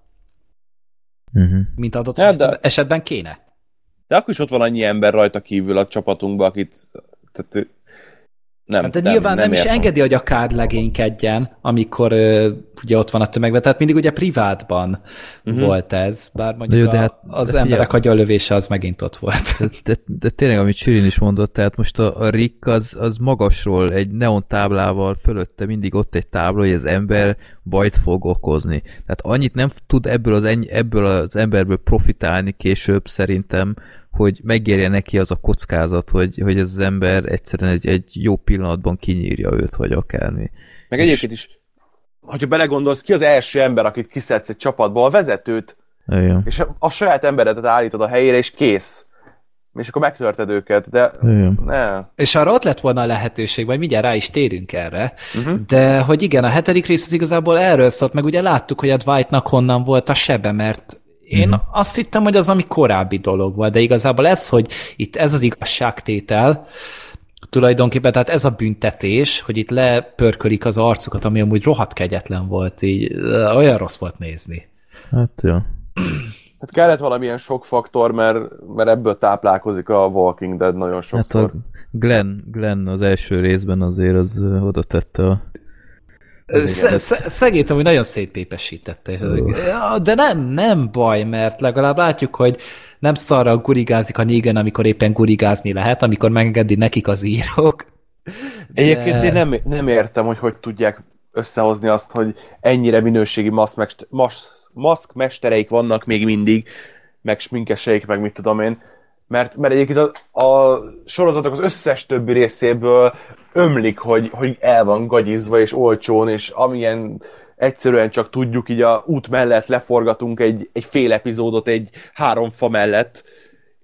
Uh-huh. Mint adott de... esetben kéne. De akkor is ott van annyi ember rajta kívül a csapatunkban, akit tehát, nem, de nem, nyilván nem, nem is engedi, hogy a kád legénykedjen, amikor uh, ugye ott van a tömegben. Tehát mindig ugye privátban uh-huh. volt ez, bár mondjuk jó, de hát, az de emberek ja. agyalövése az megint ott volt. De, de, de tényleg, amit Sirin is mondott, tehát most a, a Rick az, az magasról egy neon táblával fölötte mindig ott egy tábla, hogy az ember bajt fog okozni. Tehát annyit nem tud ebből az, ennyi, ebből az emberből profitálni később szerintem, hogy megérje neki az a kockázat, hogy, hogy ez az ember egyszerűen egy, egy jó pillanatban kinyírja őt, vagy akármi. Meg egyébként is, hogyha belegondolsz, ki az első ember, akit kiszedsz egy csapatból, a vezetőt, Igen. és a, a saját emberedet állítod a helyére, és kész. És akkor megtörted őket, de igen. ne. És arra ott lett volna a lehetőség, vagy mindjárt rá is térünk erre, uh-huh. de hogy igen, a hetedik rész az igazából erről szólt, meg ugye láttuk, hogy a Dwightnak honnan volt a sebe, mert én mm. azt hittem, hogy az ami korábbi dolog volt, de igazából ez, hogy itt ez az igazságtétel, tulajdonképpen, tehát ez a büntetés, hogy itt lepörkölik az arcukat, ami amúgy rohadt kegyetlen volt, így olyan rossz volt nézni. Hát jó. Hát kellett valamilyen sok faktor, mert, mert ebből táplálkozik a Walking Dead nagyon sokszor. Hát a Glenn, Glenn az első részben azért az oda tette a Szegét, ami nagyon szétpépesítette. De nem, nem baj, mert legalább látjuk, hogy nem szarra gurigázik a négen, amikor éppen gurigázni lehet, amikor megengedi nekik az írók. De... Egyébként én nem, nem értem, hogy hogy tudják összehozni azt, hogy ennyire minőségi maszk, maszk mestereik vannak még mindig, meg sminkeseik, meg mit tudom én, mert, mert egyébként a, a sorozatok az összes többi részéből ömlik, hogy, hogy el van gagyizva és olcsón, és amilyen egyszerűen csak tudjuk, így a út mellett leforgatunk egy, egy fél epizódot egy három fa mellett,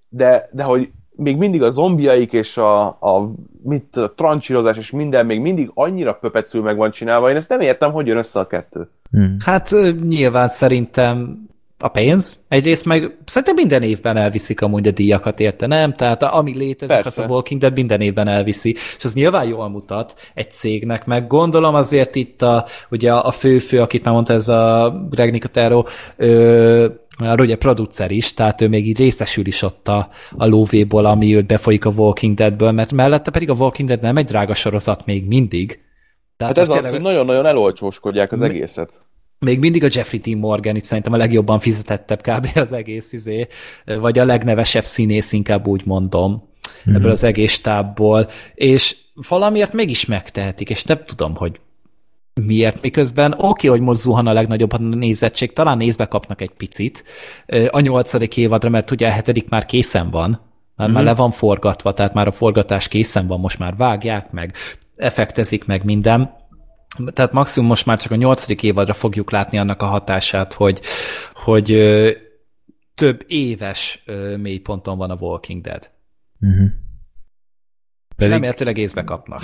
de, de hogy még mindig a zombiaik és a, a, mit, a trancsírozás és minden még mindig annyira pöpecül meg van csinálva, én ezt nem értem, hogy jön össze a kettő. Hmm. Hát nyilván szerintem a pénz, egyrészt meg szerintem minden évben elviszik amúgy a díjakat, érte, nem? Tehát ami létezik, Persze. az a Walking Dead minden évben elviszi, és az nyilván jól mutat egy cégnek, meg gondolom azért itt a, ugye a fő-fő, akit már mondta ez a Greg Nicotero, ö, ugye producer is, tehát ő még így részesül is ott a, a lóvéból, ami őt befolyik a Walking Deadből, mert mellette pedig a Walking Dead nem egy drága sorozat még mindig. Tehát hát ez az, tényleg... hogy nagyon-nagyon elolcsóskodják az egészet még mindig a Jeffrey T. Morgan itt szerintem a legjobban fizetettebb kb. (laughs) az egész izé, vagy a legnevesebb színész, inkább úgy mondom, mm-hmm. ebből az egész tábból, és valamiért mégis megtehetik, és nem tudom, hogy miért, miközben oké, okay, hogy most zuhan a legnagyobb a nézettség, talán nézve kapnak egy picit a nyolcadik évadra, mert ugye a hetedik már készen van, már, mm-hmm. már le van forgatva, tehát már a forgatás készen van, most már vágják, meg effektezik meg minden, tehát maximum most már csak a nyolcadik évadra fogjuk látni annak a hatását, hogy, hogy ö, több éves ö, mélyponton van a Walking Dead. Uh-huh. Pedig... remélhetőleg észbe kapnak.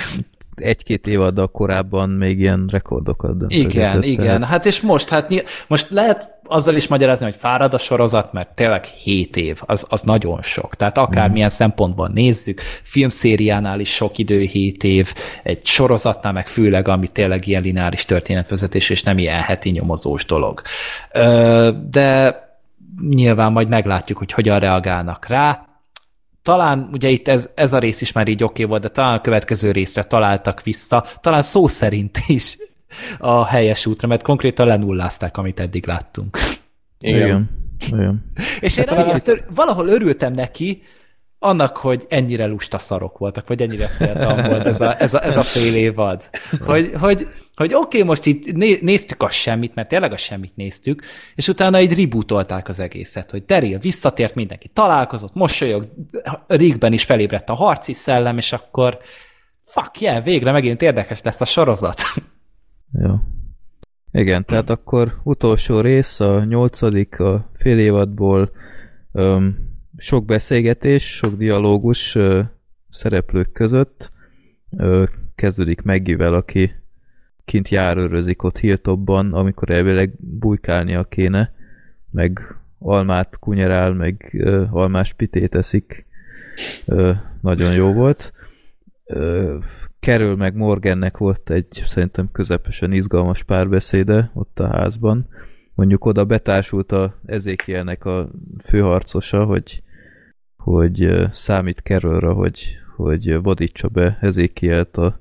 Egy-két évaddal korábban még ilyen rekordokat döntögetett. Igen, igen. Hát és most, hát most lehet azzal is magyarázni, hogy fárad a sorozat, mert tényleg 7 év, az, az nagyon sok. Tehát akármilyen mm. szempontból nézzük, filmszériánál is sok idő 7 év, egy sorozatnál meg főleg, ami tényleg ilyen lineáris történetvezetés, és nem ilyen heti nyomozós dolog. De nyilván majd meglátjuk, hogy hogyan reagálnak rá. Talán ugye itt ez, ez a rész is már így oké volt, de talán a következő részre találtak vissza, talán szó szerint is a helyes útra, mert konkrétan lenullázták, amit eddig láttunk. Igen. Igen. Igen. És én hát azt... valahol örültem neki, annak, hogy ennyire lusta szarok voltak, vagy ennyire céltan volt ez a, ez a, ez a fél évad. Hogy, hogy, hogy oké, okay, most itt néztük a semmit, mert tényleg a semmit néztük, és utána így rebootolták az egészet, hogy Daryl visszatért, mindenki találkozott, mosolyog, Rickben is felébredt a harci szellem, és akkor fuck yeah, végre megint érdekes lesz a sorozat. Jó. Igen, tehát akkor utolsó rész, a nyolcadik, a fél évadból um, sok beszélgetés, sok dialógus uh, szereplők között. Uh, kezdődik Meggivel, aki kint járőrözik ott Hilltopban, amikor elvileg bujkálnia kéne, meg almát kunyerál, meg uh, almás pitét eszik. Uh, nagyon jó volt. Uh, Kerül meg Morgannek volt egy szerintem közepesen izgalmas párbeszéde ott a házban. Mondjuk oda betársult a Ezékielnek a főharcosa, hogy, hogy számít Kerülre, hogy, hogy vadítsa be Ezékielt a,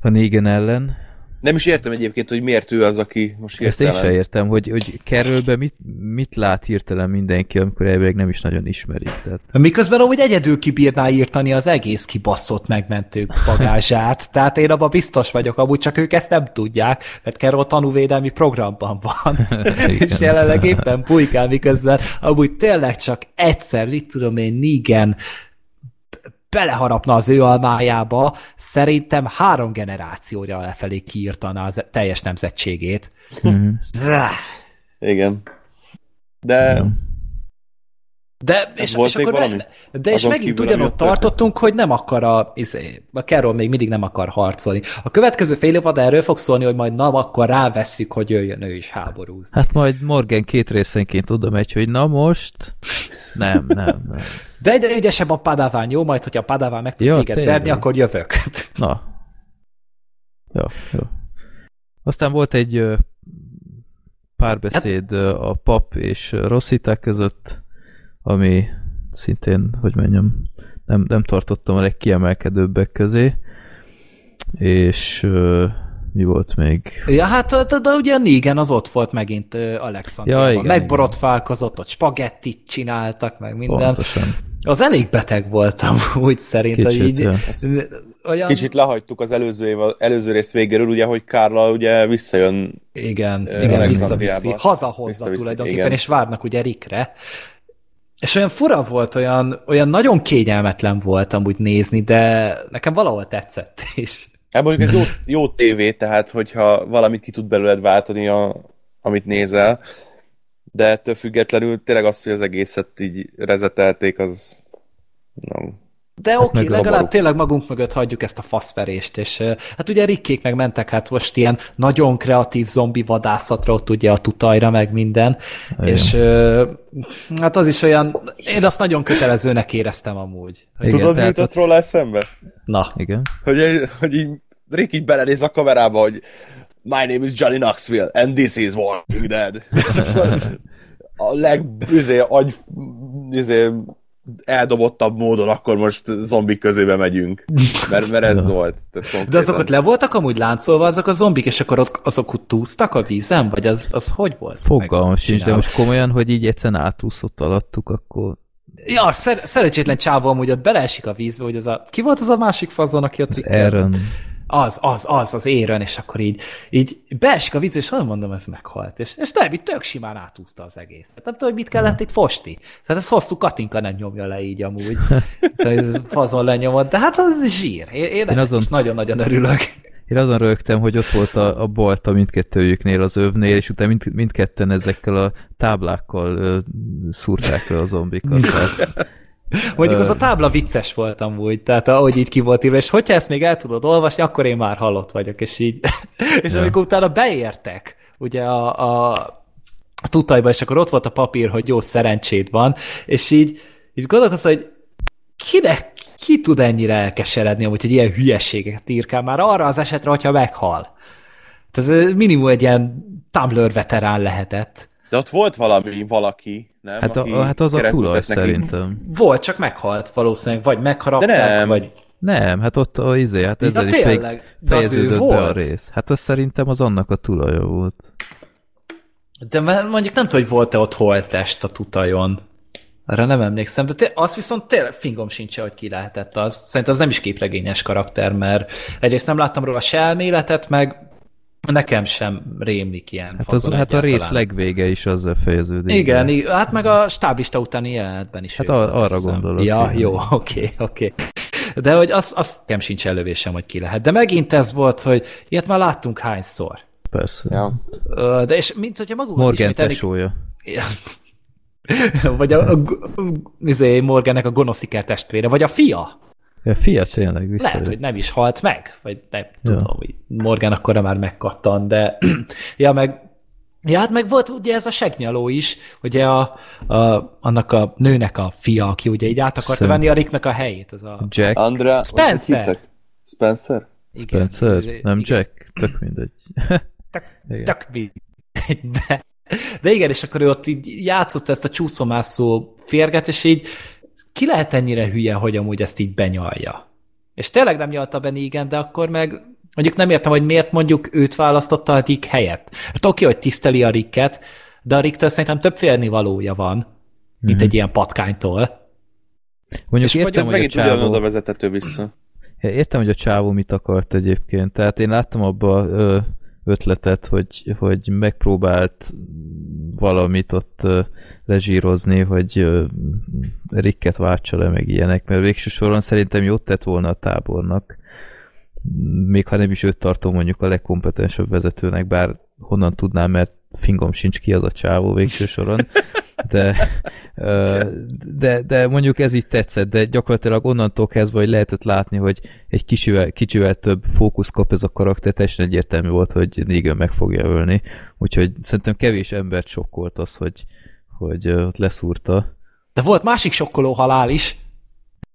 a Négen ellen, nem is értem egyébként, hogy miért ő az, aki most Ezt én sem értem, hogy, hogy Kerülbe mit, mit lát hirtelen mindenki, amikor elvileg nem is nagyon ismerik. Tehát... Miközben ahogy egyedül kibírná írtani az egész kibasszott megmentők bagázsát, (laughs) tehát én abban biztos vagyok, amúgy csak ők ezt nem tudják, mert Kerül tanúvédelmi programban van, (laughs) és jelenleg éppen bujkál, miközben amúgy tényleg csak egyszer, mit tudom én, Nigen beleharapna az ő almájába, szerintem három generációra lefelé kiírtaná az teljes nemzetségét. Mm-hmm. Igen. De... De, és, és akkor valami? Ne, de és Azon megint ugyanott tartottunk, hogy nem akar a, izé, a Carol még mindig nem akar harcolni. A következő fél évad erről fog szólni, hogy majd na, akkor rávesszük, hogy jöjjön ő is háborúzni. Hát majd Morgan két részenként oda megy, hogy na most, nem, nem, nem. De egyre ügyesebb a padaván, jó? Majd, hogyha a padaván meg tud ja, téged verni, akkor jövök. (laughs) Na. Jó, jó. Aztán volt egy párbeszéd hát... a pap és Rossita között, ami szintén, hogy mondjam, nem, nem tartottam a legkiemelkedőbbek közé, és mi volt még? Ja, hát de, de ugye igen, az ott volt megint Alexandrában. Ja, Megborotfálkozott, ott spagettit csináltak, meg minden. Pontosan. Az elég beteg voltam, (laughs) úgy szerintem. Kicsit, így, ja. olyan... Kicsit lehagytuk az előző, év, előző rész végéről, ugye, hogy Kárla ugye visszajön. Igen, igen visszaviszi. Hazahozza tulajdonképpen, igen. és várnak ugye Rikre. És olyan fura volt, olyan, olyan nagyon kényelmetlen voltam úgy nézni, de nekem valahol tetszett (laughs) is. Hát mondjuk ez jó, jó tévé, tehát hogyha valamit ki tud belőled váltani, a, amit nézel, de ettől függetlenül tényleg az, hogy az egészet így rezetelték, az nem. De oké, okay, legalább tényleg magunk mögött hagyjuk ezt a faszverést, és hát ugye Rikkék meg mentek hát most ilyen nagyon kreatív zombi vadászatra, ott ugye a tutajra meg minden, Igen. és hát az is olyan, én azt nagyon kötelezőnek éreztem amúgy. Igen, Tudod, tehát... mi jutott róla eszembe? Na. Igen. Hogy, hogy így Rick így belenéz a kamerába, hogy My name is Johnny Knoxville, and this is Walking Dead. (laughs) a leg, izé, agy, izé, eldobottabb módon akkor most zombik közébe megyünk. Mert, mert ez (laughs) volt. De azok ott le voltak amúgy láncolva azok a zombik, és akkor ott, azok ott túsztak a vízen? Vagy az, az hogy volt? Fogalmam sincs, de most komolyan, hogy így egyszerűen átúszott alattuk, akkor Ja, szer- szerencsétlen csávó amúgy ott beleesik a vízbe, hogy az a... Ki volt az a másik fazon, aki ott... Az Aaron. Az, az, az, az éren, és akkor így, így beesik a víz, és nem mondom, ez meghalt. És, és nem, így tök simán átúzta az egész. Nem tudom, hogy mit kellett itt fosti. Tehát ez hosszú Katinka nem nyomja le így amúgy. (laughs) Tehát ez fazon lenyomott, de hát az zsír. Én, én, én azon... nagyon-nagyon örülök. Én azon rögtem, hogy ott volt a, a bolta mindkettőjüknél az övnél, és utána mind, mindketten ezekkel a táblákkal uh, szúrták le a zombikat. (laughs) Tehát Mondjuk az a tábla vicces volt amúgy, tehát ahogy így ki volt írva, és hogyha ezt még el tudod olvasni, akkor én már halott vagyok, és így. (laughs) és ja. amikor utána beértek, ugye a, a, a tutajba, és akkor ott volt a papír, hogy jó szerencséd van, és így, így gondolkozom, hogy kinek, ki tud ennyire elkeseredni, amúgy, hogy ilyen hülyeségeket írkál már arra az esetre, hogyha meghal. Tehát ez minimum egy ilyen Tumblr veterán lehetett. De ott volt valami, valaki, nem? Hát, a, hát az a tulaj szerintem. Volt, csak meghalt valószínűleg, vagy megharapták, De nem. vagy... Nem, hát ott a izé, hát ezzel Na is tényleg, fejeződött be a volt? rész. Hát az szerintem az annak a tulaja volt. De mondjuk nem tudom, hogy volt-e ott holttest a tutajon. Arra nem emlékszem, de té- az viszont tényleg fingom sincs, hogy ki lehetett az. Szerintem az nem is képregényes karakter, mert egyrészt nem láttam róla se elméletet, meg nekem sem rémlik ilyen. Hát, az, hát a rész legvége is azzal fejeződik. Igen, i- hát meg a stáblista utáni jelenetben is. Hát a- volt, arra hiszem. gondolok, Ja, igen. jó, (laughs) oké, oké. De hogy az, az nekem sincs elővésem, hogy ki lehet. De megint ez volt, hogy ilyet már láttunk hányszor. Persze. Ja. De és mint hogyha magukat Morgan tesója. Ja. (laughs) vagy a, a, a, izé, Morgannek a gonosziker testvére, vagy a fia. Ja, fia tényleg vissza. Lehet, hogy nem is halt meg, vagy nem tudom, hogy Morgan akkor már megkattan, de (clears throat) ja, meg Ja, hát meg volt ugye ez a segnyaló is, ugye a, a, annak a nőnek a fia, aki ugye így át akarta Szem. venni a Ricknek a helyét. Az a, Jack Andrea... Spencer. Spencer? Spencer? igen, nem igen. Jack? Tök mindegy. (laughs) Tök, Igen. tök mindegy. de, de igen, és akkor ő ott így játszott ezt a csúszomászó férget, és így ki lehet ennyire hülye, hogy amúgy ezt így benyalja. És tényleg nem nyalta be igen, de akkor meg mondjuk nem értem, hogy miért mondjuk őt választotta a Rick helyett. Hát oké, hogy tiszteli a Ricket, de a Ricktől szerintem több félni valója van, mint egy ilyen patkánytól. Mondjuk És értem, ez hogy a megint csávó... ugyanoda vezethető vissza. Értem, hogy a csávó mit akart egyébként. Tehát én láttam abba ö, ötletet, hogy, hogy megpróbált valamit ott lezsírozni, hogy ö, Ricket váltsa le, meg ilyenek, mert végső soron szerintem jót tett volna a tábornak. Még ha nem is őt tartom mondjuk a legkompetensebb vezetőnek, bár honnan tudnám, mert fingom sincs ki az a csávó végső soron. (laughs) De, de, de mondjuk ez így tetszett, de gyakorlatilag onnantól kezdve, hogy lehetett látni, hogy egy kicsivel, kicsivel több fókusz kap ez a karakter, teljesen egyértelmű volt, hogy Negan meg fogja ölni. Úgyhogy szerintem kevés embert sokkolt az, hogy, hogy ott leszúrta. De volt másik sokkoló halál is.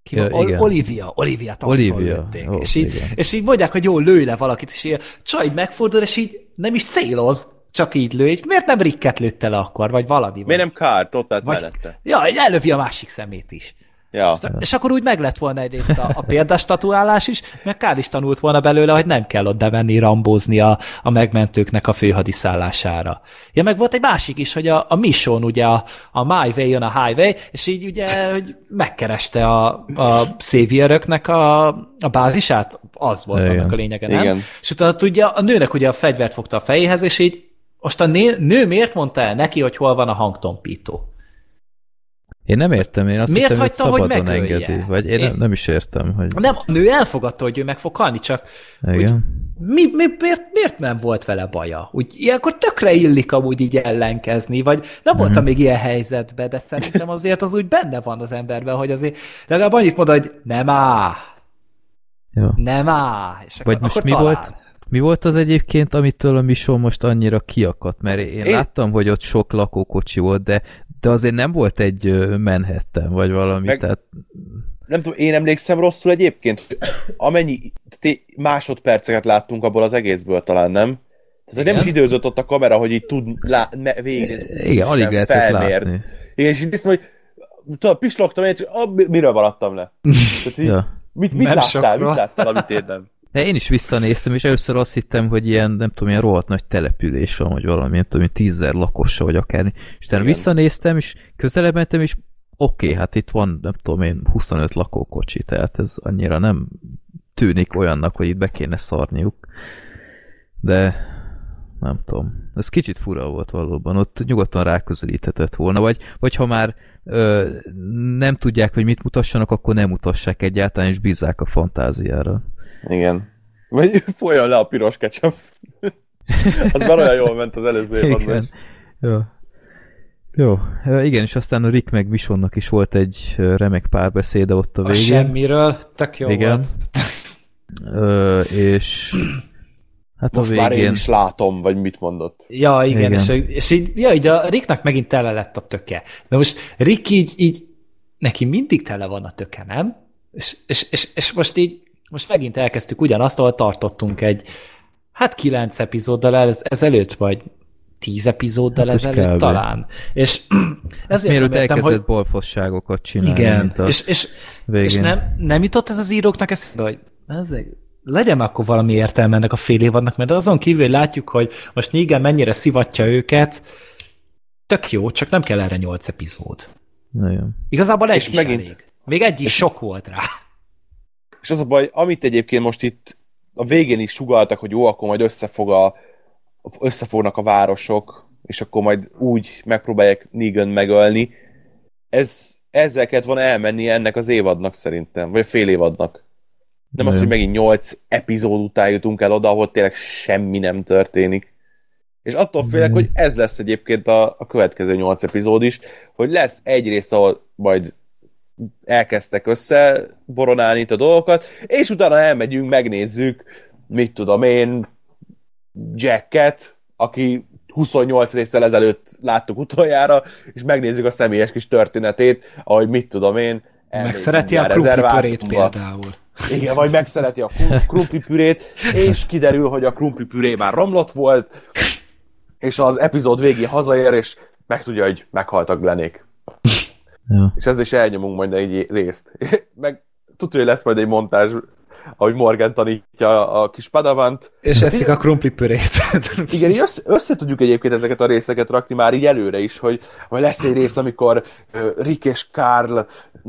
Ki Ja, van? igen. Olivia, Olivia Olivia, Olivia. ó, és, így, igen. és így mondják, hogy jó, lőj le valakit, és a csaj megfordul, és így nem is céloz, csak így lő. Így Miért nem Ricket lőtte le akkor, vagy valami? Miért nem kárt? Ott állt Vagy, mellette. ja, így ellövi a másik szemét is. Ja. És akkor úgy meg lett volna egyrészt a, a példás tatuálás is, meg Kár is tanult volna belőle, hogy nem kell ott bemenni, rambózni a, a megmentőknek a főhadiszállására. Ja, meg volt egy másik is, hogy a, a mission, ugye a, a My Way jön a Highway, és így ugye, hogy megkereste a, a széviöröknek a, a bázisát, az volt Igen. annak a lényege, nem? Igen. És utána tudja, a nőnek ugye a fegyvert fogta a fejéhez, és így most a nő, nő miért mondta el neki, hogy hol van a hangtompító? Én nem értem, én azt Miért hittem, hogy hagyta, hogy szabadon megölje? engedi. Vagy én, Én- Nem, nem is értem, hogy... Nem, a nő elfogadta, hogy ő meg fog halni, csak Igen. mi, mi, miért, miért nem volt vele baja? Úgy ilyenkor tökre illik amúgy így ellenkezni, vagy nem voltam Mhm. még ilyen helyzetben, de szerintem azért az úgy benne van az emberben, hogy azért legalább annyit mond, hogy nem á, Jó. nem á, és akkor, Vagy most akkor mi talál. volt, mi volt az egyébként, amitől a Mission most annyira kiakadt? Mert én, én láttam, hogy ott sok lakókocsi volt, de, de azért nem volt egy Manhattan, vagy valami, Meg- tehát Nem tudom, én emlékszem rosszul egyébként, hogy amennyi másodperceket láttunk abból az egészből talán, nem? Tehát nem is időzött ott a kamera, hogy így tud lá- me- végig. igen, alig lehetett látni. Igen, és így néztem, hogy tudod, pislogtam, én csak, ah, mi- miről maradtam le? (laughs) Tehát így, Ja. mit, mit láttál, mit láttál, amit én nem? De én is visszanéztem, és először azt hittem, hogy ilyen, nem tudom, ilyen rohadt nagy település van, vagy valami, nem tudom, tízzer lakossa, vagy akármi. És utána visszanéztem, és közelebb mentem, és oké, okay, hát itt van, nem tudom én, 25 lakókocsi, tehát ez annyira nem tűnik olyannak, hogy itt be kéne szarniuk. De nem tudom. Ez kicsit fura volt valóban. Ott nyugodtan ráközelíthetett volna. Vagy, vagy ha már ö, nem tudják, hogy mit mutassanak, akkor nem mutassák egyáltalán, és bízzák a fantáziára. Igen. Vagy (laughs) folyjon le a piros ketchup. (laughs) az már olyan jól ment az előző évadban. Ja. Jó, igen, és aztán a Rick meg Misonnak is volt egy remek párbeszéde ott a végén. A semmiről, tök jó igen. volt. Ö, és hát Most a végén... már én is látom, vagy mit mondott. Ja, igen, igen. És, és így, ja, így a Ricknak megint tele lett a töke. De most Rick így, így neki mindig tele van a töke, nem? És, és, és, és most így, most megint elkezdtük ugyanazt, ahol tartottunk egy, hát kilenc epizóddal ez, ezelőtt, vagy tíz epizóddal hát ezelőtt talán. És (clears throat) ezért Mielőtt elkezdett hogy... bolfosságokat csinálni, Igen, mint a és, és, végén. és nem, nem jutott ez az íróknak eszébe, hogy ezek, legyen akkor valami értelme ennek a fél évadnak, mert azon kívül, hogy látjuk, hogy most Negan mennyire szivatja őket, tök jó, csak nem kell erre nyolc epizód. Nagyon. Igazából egy és is megint, elég. Még egy is sok volt rá. És az a baj, amit egyébként most itt a végén is sugaltak, hogy jó, akkor majd összefog a, összefognak a városok, és akkor majd úgy megpróbálják Negan megölni. Ez, ezzel kellett volna elmenni ennek az évadnak szerintem, vagy a fél évadnak. Nem az, hogy megint nyolc epizód után jutunk el oda, ahol tényleg semmi nem történik. És attól félek, hogy ez lesz egyébként a, a következő nyolc epizód is, hogy lesz egy rész, ahol majd elkezdtek össze boronálni itt a dolgokat, és utána elmegyünk, megnézzük, mit tudom én, Jacket, aki 28 részsel ezelőtt láttuk utoljára, és megnézzük a személyes kis történetét, ahogy mit tudom én. Megszereti a krumplipürét például. Igen, vagy megszereti a krumplipürét, és kiderül, hogy a krumplipüré már romlott volt, és az epizód végén hazaér, és megtudja, hogy meghaltak Glenék. Ja. És ezzel is elnyomunk majd egy részt. (laughs) Meg tudja, hogy lesz majd egy montázs ahogy Morgan tanítja a kis padavant. És eszik a krumplipürét. (laughs) Igen, így össze, össze tudjuk egyébként ezeket a részeket rakni már így előre is, hogy, hogy lesz egy rész, amikor Rick és Carl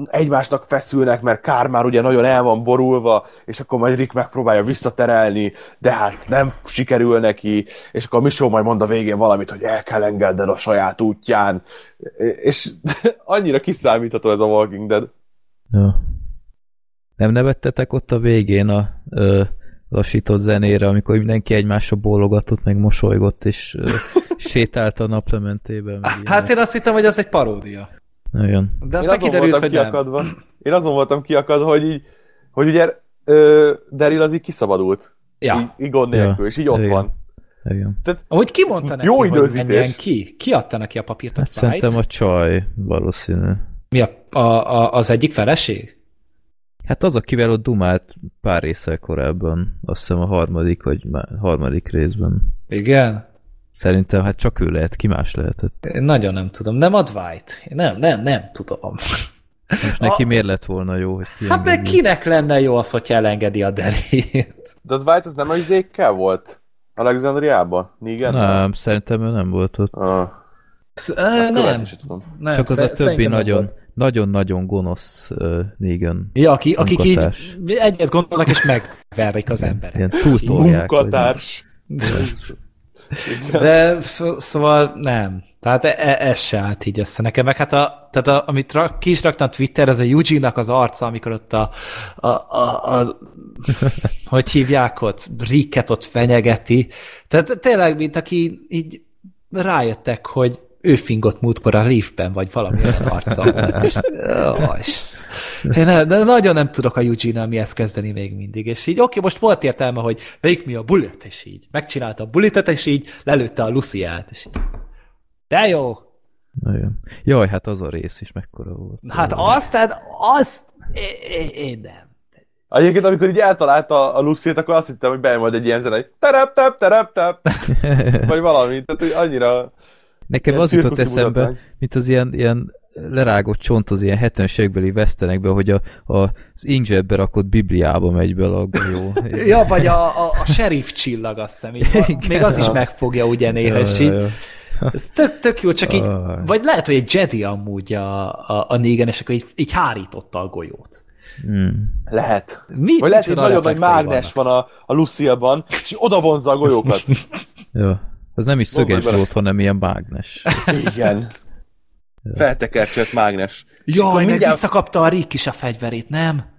egymásnak feszülnek, mert Carl már ugye nagyon el van borulva, és akkor majd Rick megpróbálja visszaterelni, de hát nem sikerül neki, és akkor Misó majd mond a végén valamit, hogy el kell engedned a saját útján, és (laughs) annyira kiszámítható ez a Walking Dead. Ja. Nem nevettetek ott a végén a ö, lassított zenére, amikor mindenki egymásra bólogatott, meg mosolygott, és ö, (laughs) sétált a naplementében. Hát én azt hittem, hogy ez egy paródia. Igen. De aztán kiderült, hogy kiakadva. nem. Én azon voltam kiakadva, hogy így, hogy ugye ö, Daryl az így kiszabadult. Ja. Így, így gond nélkül, ja. és így ott Igen. van. Igen. Tehát Amúgy ki mondta neki, jó időzítés. ki? Ki adta neki a papírt? Hát szerintem a csaj, valószínű. Mi a, a, a, az egyik feleség? Hát az, akivel ott dumált pár részsel korábban, azt hiszem a harmadik, vagy harmadik részben. Igen? Szerintem hát csak ő lehet, ki más lehetett. Én nagyon nem tudom. Nem a Dwight. Nem, nem, nem tudom. Most neki a... miért lett volna jó, hogy Hát meg kinek lenne jó az, hogy elengedi a derét? De Dwight az nem a izékkel volt? Alexandriában? Igen? Nem, szerintem ő nem volt ott. Ah. Sz, hát nem. nem. Csak az a többi nagyon, nagyon-nagyon gonosz uh, Negan. Ja, aki, akik így egyet gondolnak, és megverik az emberek. Ilyen túltolják. Munkatárs. De szóval nem. Tehát e, e, ez se állt így össze nekem. Meg hát a, tehát a, amit rak, ki is raktam Twitter, ez a Eugene-nak az arca, amikor ott a, a, a, a hogy hívják ott, Ricket ott fenyegeti. Tehát tényleg, mint aki így rájöttek, hogy ő fingott múltkor a liftben, vagy valami olyan (laughs) arca volt, és, ó, és én nem, de nagyon nem tudok a Eugene-nal mihez kezdeni még mindig, és így oké, most volt értelme, hogy melyik mi a bullet, és így megcsinálta a bulletet, és így lelőtte a Luciát, és így, de jó! Nagyon. Jaj, hát az a rész is mekkora volt. Hát az, tehát az, én nem. Egyébként, amikor így eltalálta a Lucy-t, akkor azt hittem, hogy bejön majd egy ilyen zene, hogy terep, tep, terep, tep, (laughs) vagy valami, tehát hogy annyira Nekem az jutott eszembe, mutatvány. mint az ilyen, ilyen lerágott csontoz ilyen 70-ségbeli vesztenekbe, hogy a, a, az ingzsebbe rakott Bibliába megy bele a golyó. (laughs) ja, vagy a, a, a sheriff csillag, azt hiszem. Így, még az is megfogja ugye néha, és így, ez tök, tök jó, csak így, vagy lehet, hogy egy Jedi amúgy a, a, a négen, és akkor így, így hárította a golyót. Hmm. Lehet. Mi, vagy lehet, hogy nagyon nagy mágnes van a, a Lucia-ban, és oda vonzza a golyókat. (laughs) Jó. Az nem is szöges volt, hanem ilyen mágnes. (laughs) Igen. (laughs) Feltekercsött mágnes. Jaj, meg mindjárt... visszakapta a Rick is a fegyverét, nem?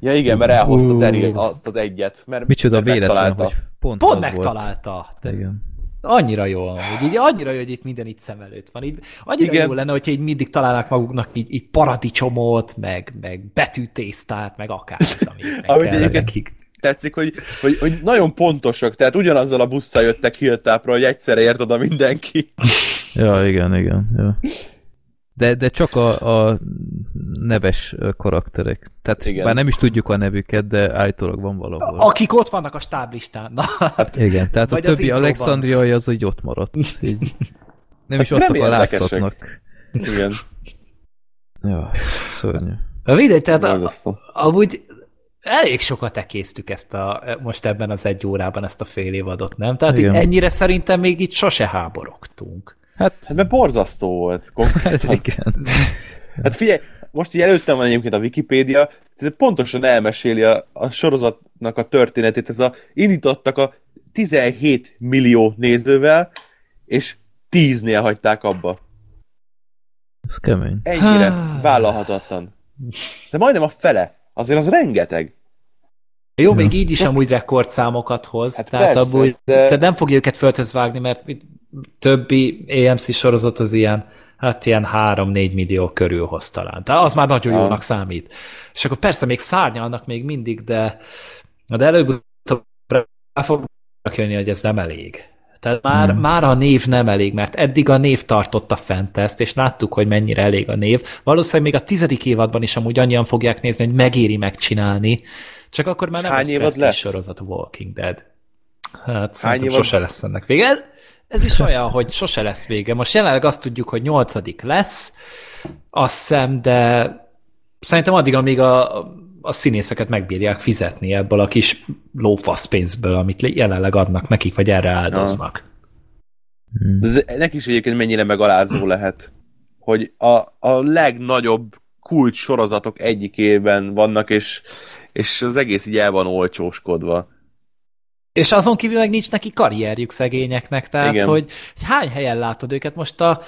Ja igen, mert elhozta. Daryl azt az egyet. Mert Micsoda véletlen, hogy pont, pont megtalálta. Volt. Igen. Annyira jó, hogy így annyira jó, hogy itt minden itt szem előtt van. Így, annyira Igen. jó lenne, hogyha így mindig találnak maguknak így, így paradicsomot, meg, meg betűtésztát, meg akármit, ami meg nekik tetszik, hogy, hogy, hogy nagyon pontosak, tehát ugyanazzal a busszal jöttek Hilltápra, hogy egyszerre ért oda mindenki. Ja, igen, igen. Ja. De, de csak a, a neves karakterek. Tehát igen. bár nem is tudjuk a nevüket, de állítólag van valahol. Akik ott vannak a stáblistán. Na. Hát igen, tehát Vagy a többi Alexandriai az úgy ott maradt. Így. Nem is adtak a látszatnak. Igen. Ja, szörnyű. Mindegy, tehát a, amúgy elég sokat ekésztük ezt a, most ebben az egy órában ezt a fél évadot, nem? Tehát itt ennyire szerintem még itt sose háborogtunk. Hát, hát mert borzasztó volt. Konkrétan. (laughs) Igen. Hát figyelj, most így előttem van egyébként a Wikipédia, ez pontosan elmeséli a, a sorozatnak a történetét. Ez a, indítottak a 17 millió nézővel, és 10-nél hagyták abba. Ez kemény. Ennyire vállalhatatlan. De majdnem a fele. Azért az rengeteg. Jó, még így is amúgy rekordszámokat hoz, hát tehát persze, abból, de... tehát nem fogja őket földhöz vágni, mert többi AMC sorozat az ilyen, hát ilyen 3-4 millió körül hoz talán. Tehát az már nagyon jónak ah. számít. És akkor persze még szárnyalnak még mindig, de, de előbb rá fognak jönni, hogy ez nem elég. Tehát már, hmm. már a név nem elég, mert eddig a név tartotta fent ezt, és láttuk, hogy mennyire elég a név. Valószínűleg még a tizedik évadban is amúgy annyian fogják nézni, hogy megéri megcsinálni, csak akkor már nem Hány lesz, lesz sorozat a Walking Dead. Hát szerintem sose lesz ennek vége. Ez, ez is olyan, hogy sose lesz vége. Most jelenleg azt tudjuk, hogy nyolcadik lesz, azt hiszem, de szerintem addig, amíg a, a színészeket megbírják fizetni ebből a kis lófasz pénzből, amit jelenleg adnak nekik, vagy erre áldoznak. Hmm. Ez neki is egyébként mennyire megalázó lehet, hogy a, a legnagyobb kult sorozatok egyikében vannak, és, és az egész így el van olcsóskodva. És azon kívül meg nincs neki karrierjük szegényeknek, tehát hogy, hogy hány helyen látod őket most a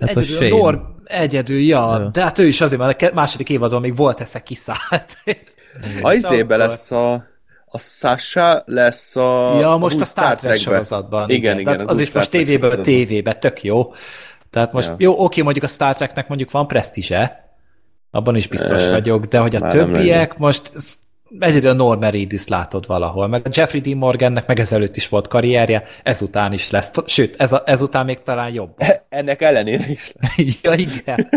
Hát egyedül, a Norm, egyedül, ja, ja, de hát ő is azért, mert a második évadban még volt esze kiszállt. (laughs) A izébe lesz a a Sasha lesz a Ja, most a, a Star Trek sorozatban. Igen, igen. igen az, az is most tévéből tévébe, tök jó. Tehát most, ja. jó, oké, mondjuk a Star Treknek mondjuk van presztízse, abban is biztos e, vagyok, de hogy a többiek most egyedül a Norm Reedus látod valahol, meg a Jeffrey D. Morgannek meg ezelőtt is volt karrierje, ezután is lesz, sőt, ez a, ezután még talán jobb. Ennek ellenére is lesz. (laughs) ja, igen.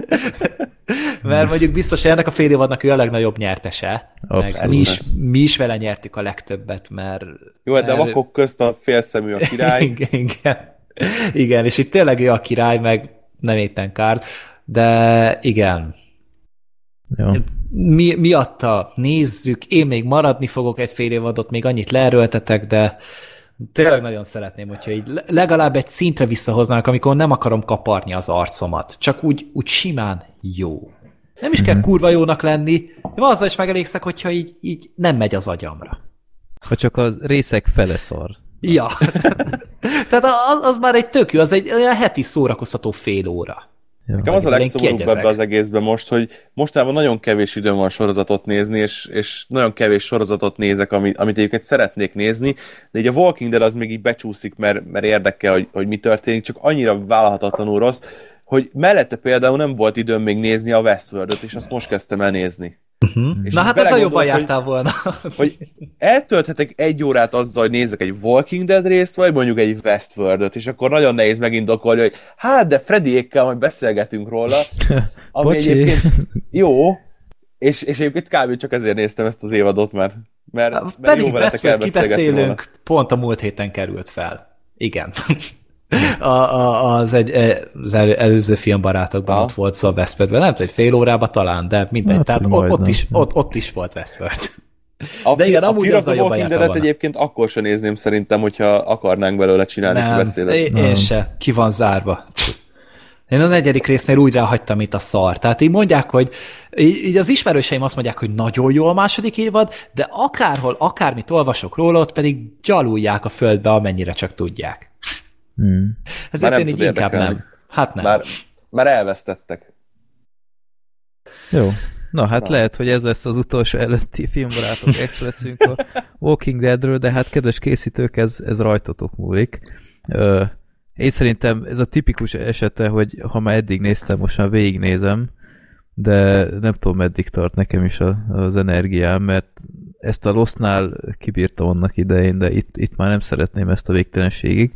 Mert mondjuk biztos, hogy ennek a fél évadnak ő a legnagyobb nyertese. Meg mi, is, mi is vele nyertük a legtöbbet, mert... Jó, mert... de vakok közt a félszemű a király. (laughs) igen, igen. igen, és itt tényleg ő a király, meg nem éppen kár, de igen. Jó mi, miatta nézzük, én még maradni fogok egy fél évadot, még annyit leerőltetek, de tényleg nagyon szeretném, hogyha így legalább egy szintre visszahoznának, amikor nem akarom kaparni az arcomat. Csak úgy, úgy simán jó. Nem is kell mhm. kurva jónak lenni, de azzal is megelégszek, hogyha így, így nem megy az agyamra. Ha csak a részek fele szar. Ja. (laughs) Tehát az, az már egy tök jó, az egy olyan heti szórakoztató fél óra. Ja, Nekem az a legszomorúbb ebbe az egészben most, hogy mostában nagyon kevés időm van sorozatot nézni, és, és nagyon kevés sorozatot nézek, amit, amit egyébként szeretnék nézni, de így a Walking Dead az még így becsúszik, mert, mert érdekel, hogy, hogy mi történik, csak annyira vállalhatatlanul rossz, hogy mellette például nem volt időm még nézni a Westworld-öt, és azt most kezdtem el nézni. Uh-huh. És Na hát az a jobban jártál volna. hogy eltölthetek egy órát azzal, hogy nézek egy Walking Dead részt, vagy mondjuk egy Westworld-öt, és akkor nagyon nehéz megindokolni, hogy hát, de Freddy-ékkel majd beszélgetünk róla, (laughs) ami Bocsi. egyébként jó, és, és egyébként kb. csak ezért néztem ezt az évadot, mert, mert, mert Pedig Westworld kibeszélünk, róla. pont a múlt héten került fel. Igen a, a, az, egy, e, az el, előző filmbarátokban ott volt szó Westworldben, nem tudom, hogy fél órában talán, de mindegy, hát, tehát ott, ott, is, ott, ott is volt Westworld. A, de igen, a amúgy az a Walking dead egyébként akkor sem nézném szerintem, hogyha akarnánk belőle csinálni nem, beszélet. Én, én se, ki van zárva. Én a negyedik résznél úgy ráhagytam, mint a szar. Tehát így mondják, hogy így az ismerőseim azt mondják, hogy nagyon jó a második évad, de akárhol, akármit olvasok róla, ott pedig gyalulják a földbe, amennyire csak tudják. Hmm. Ezért én így inkább nem. Hát nem. Már, már elvesztettek. Jó. Na, hát Na. lehet, hogy ez lesz az utolsó előtti filmbarátok expresszünk a Walking Deadről, de hát kedves készítők, ez, ez rajtatok múlik. Ö, én szerintem ez a tipikus esete, hogy ha már eddig néztem, most már végignézem, de nem tudom, meddig tart nekem is a, az energiám, mert ezt a Lostnál kibírtam annak idején, de itt, itt már nem szeretném ezt a végtelenségig.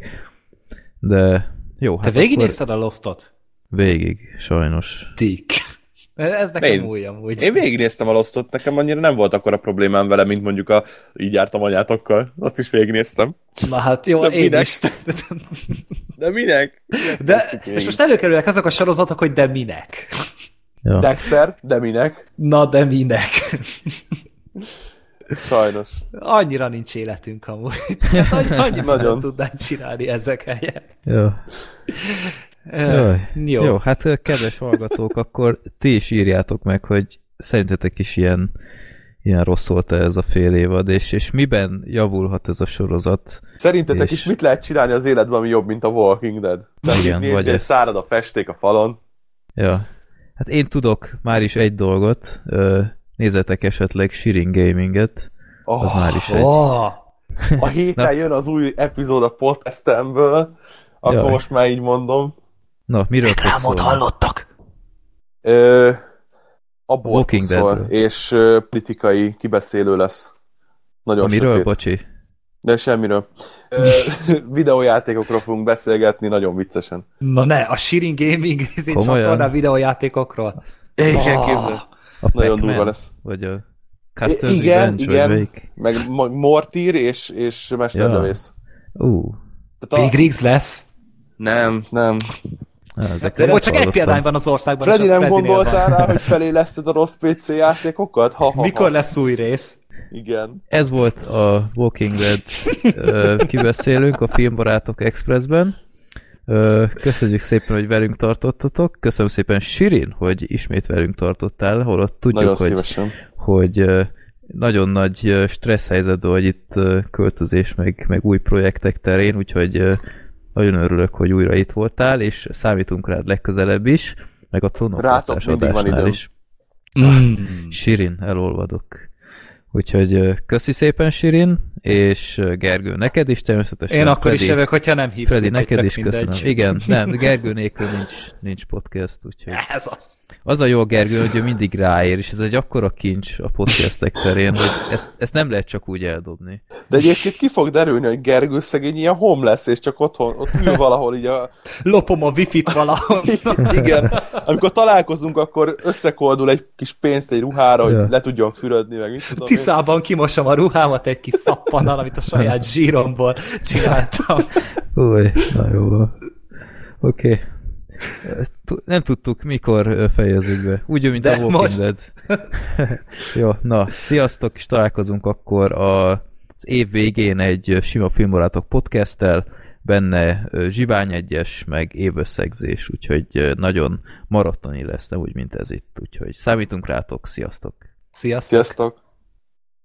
De jó, Te hát végignézted akkor... a Lostot? Végig, sajnos. Tik. (laughs) Ez nekem én, új amúgy. Én végignéztem a Lostot, nekem annyira nem volt akkor a problémám vele, mint mondjuk a így jártam anyátokkal. Azt is végignéztem. Na hát jó, de én minek? is. De minek? De, és most előkerülnek azok a sorozatok, hogy de minek. Ja. Dexter, de minek? Na, de minek? Sajnos. Annyira nincs életünk amúgy. (laughs) Annyi, Nagyon. tudnánk csinálni ezek helyett. Jó. Jaj. Jó. Jó, hát kedves hallgatók, akkor ti is írjátok meg, hogy szerintetek is ilyen, ilyen rossz volt -e ez a fél évad, és, és miben javulhat ez a sorozat. Szerintetek és... is mit lehet csinálni az életben, ami jobb, mint a Walking Dead? Tehát Igen, vagy ez... Szárad a festék a falon. Ja. Hát én tudok már is egy dolgot, nézzetek esetleg Shirin Gaminget, oh, az már is egy... Oh. A héten (laughs) jön az új epizód a podcastemből, akkor Jaj. most már így mondom. Na, miről Reklámot hallottak? Ö, a Walking Dead és ö, politikai kibeszélő lesz. Nagyon Miről, sötét. bocsi? De semmiről. Ö, (laughs) videójátékokról fogunk beszélgetni, nagyon viccesen. Na ne, a Shirin Gaming (laughs) csatorna videójátékokról. Igen, oh. képzel. A Nagyon durva lesz. Vagy a Custer's igen, Revenge, igen, vagy meg Mortír és, és Mesterlövész. Ja. Uh. Big Rigs lesz? Nem, nem. Ezek De csak egy példány van az országban. Freddy nem Freddy gondoltál rá, hogy feléleszted a rossz PC játékokat? Ha, ha, Mikor ha. lesz új rész? Igen. Ez volt a Walking Dead kibeszélünk a Filmbarátok Expressben. Köszönjük szépen, hogy velünk tartottatok. Köszönöm szépen Sirin, hogy ismét velünk tartottál, holott tudjuk, nagyon hogy, szívesen. hogy nagyon nagy stressz helyzetben vagy itt költözés, meg, meg új projektek terén, úgyhogy nagyon örülök, hogy újra itt voltál, és számítunk rád legközelebb is, meg a tónokatás adásnál is. Mm. Sirin, elolvadok. Úgyhogy köszi szépen, Sirin, és Gergő, neked is természetesen. Én akkor Freddy, is jövök, hogyha nem hívsz. Freddy, neked is köszönöm. Mindegy. Igen, nem, Gergő nélkül nincs, nincs podcast, úgyhogy... (laughs) Ez az. Az a jó Gergő, hogy ő mindig ráér, és ez egy akkora kincs a podcastek terén, hogy ezt, ezt nem lehet csak úgy eldobni. De egyébként ki fog derülni, hogy Gergő szegény ilyen home lesz, és csak otthon, ott ül valahol így a... (laughs) Lopom a wifi-t valahol. (laughs) Igen. Amikor találkozunk, akkor összekoldul egy kis pénzt egy ruhára, hogy ja. le tudjon fürödni, meg mit tudom Tiszában kimosom a ruhámat egy kis szappannal, amit a saját zsíromból csináltam. Új, na jó. Oké. Okay. Nem tudtuk, mikor fejezzük be. Úgy, mint De a Walking most... Dead. Jó, na, sziasztok, és találkozunk akkor a, az év végén egy sima filmbarátok podcasttel, benne zsivány egyes, meg évösszegzés, úgyhogy nagyon maratoni lesz, nem úgy, mint ez itt. Úgyhogy számítunk rátok, sziasztok! Sziasztok! Sziasztok.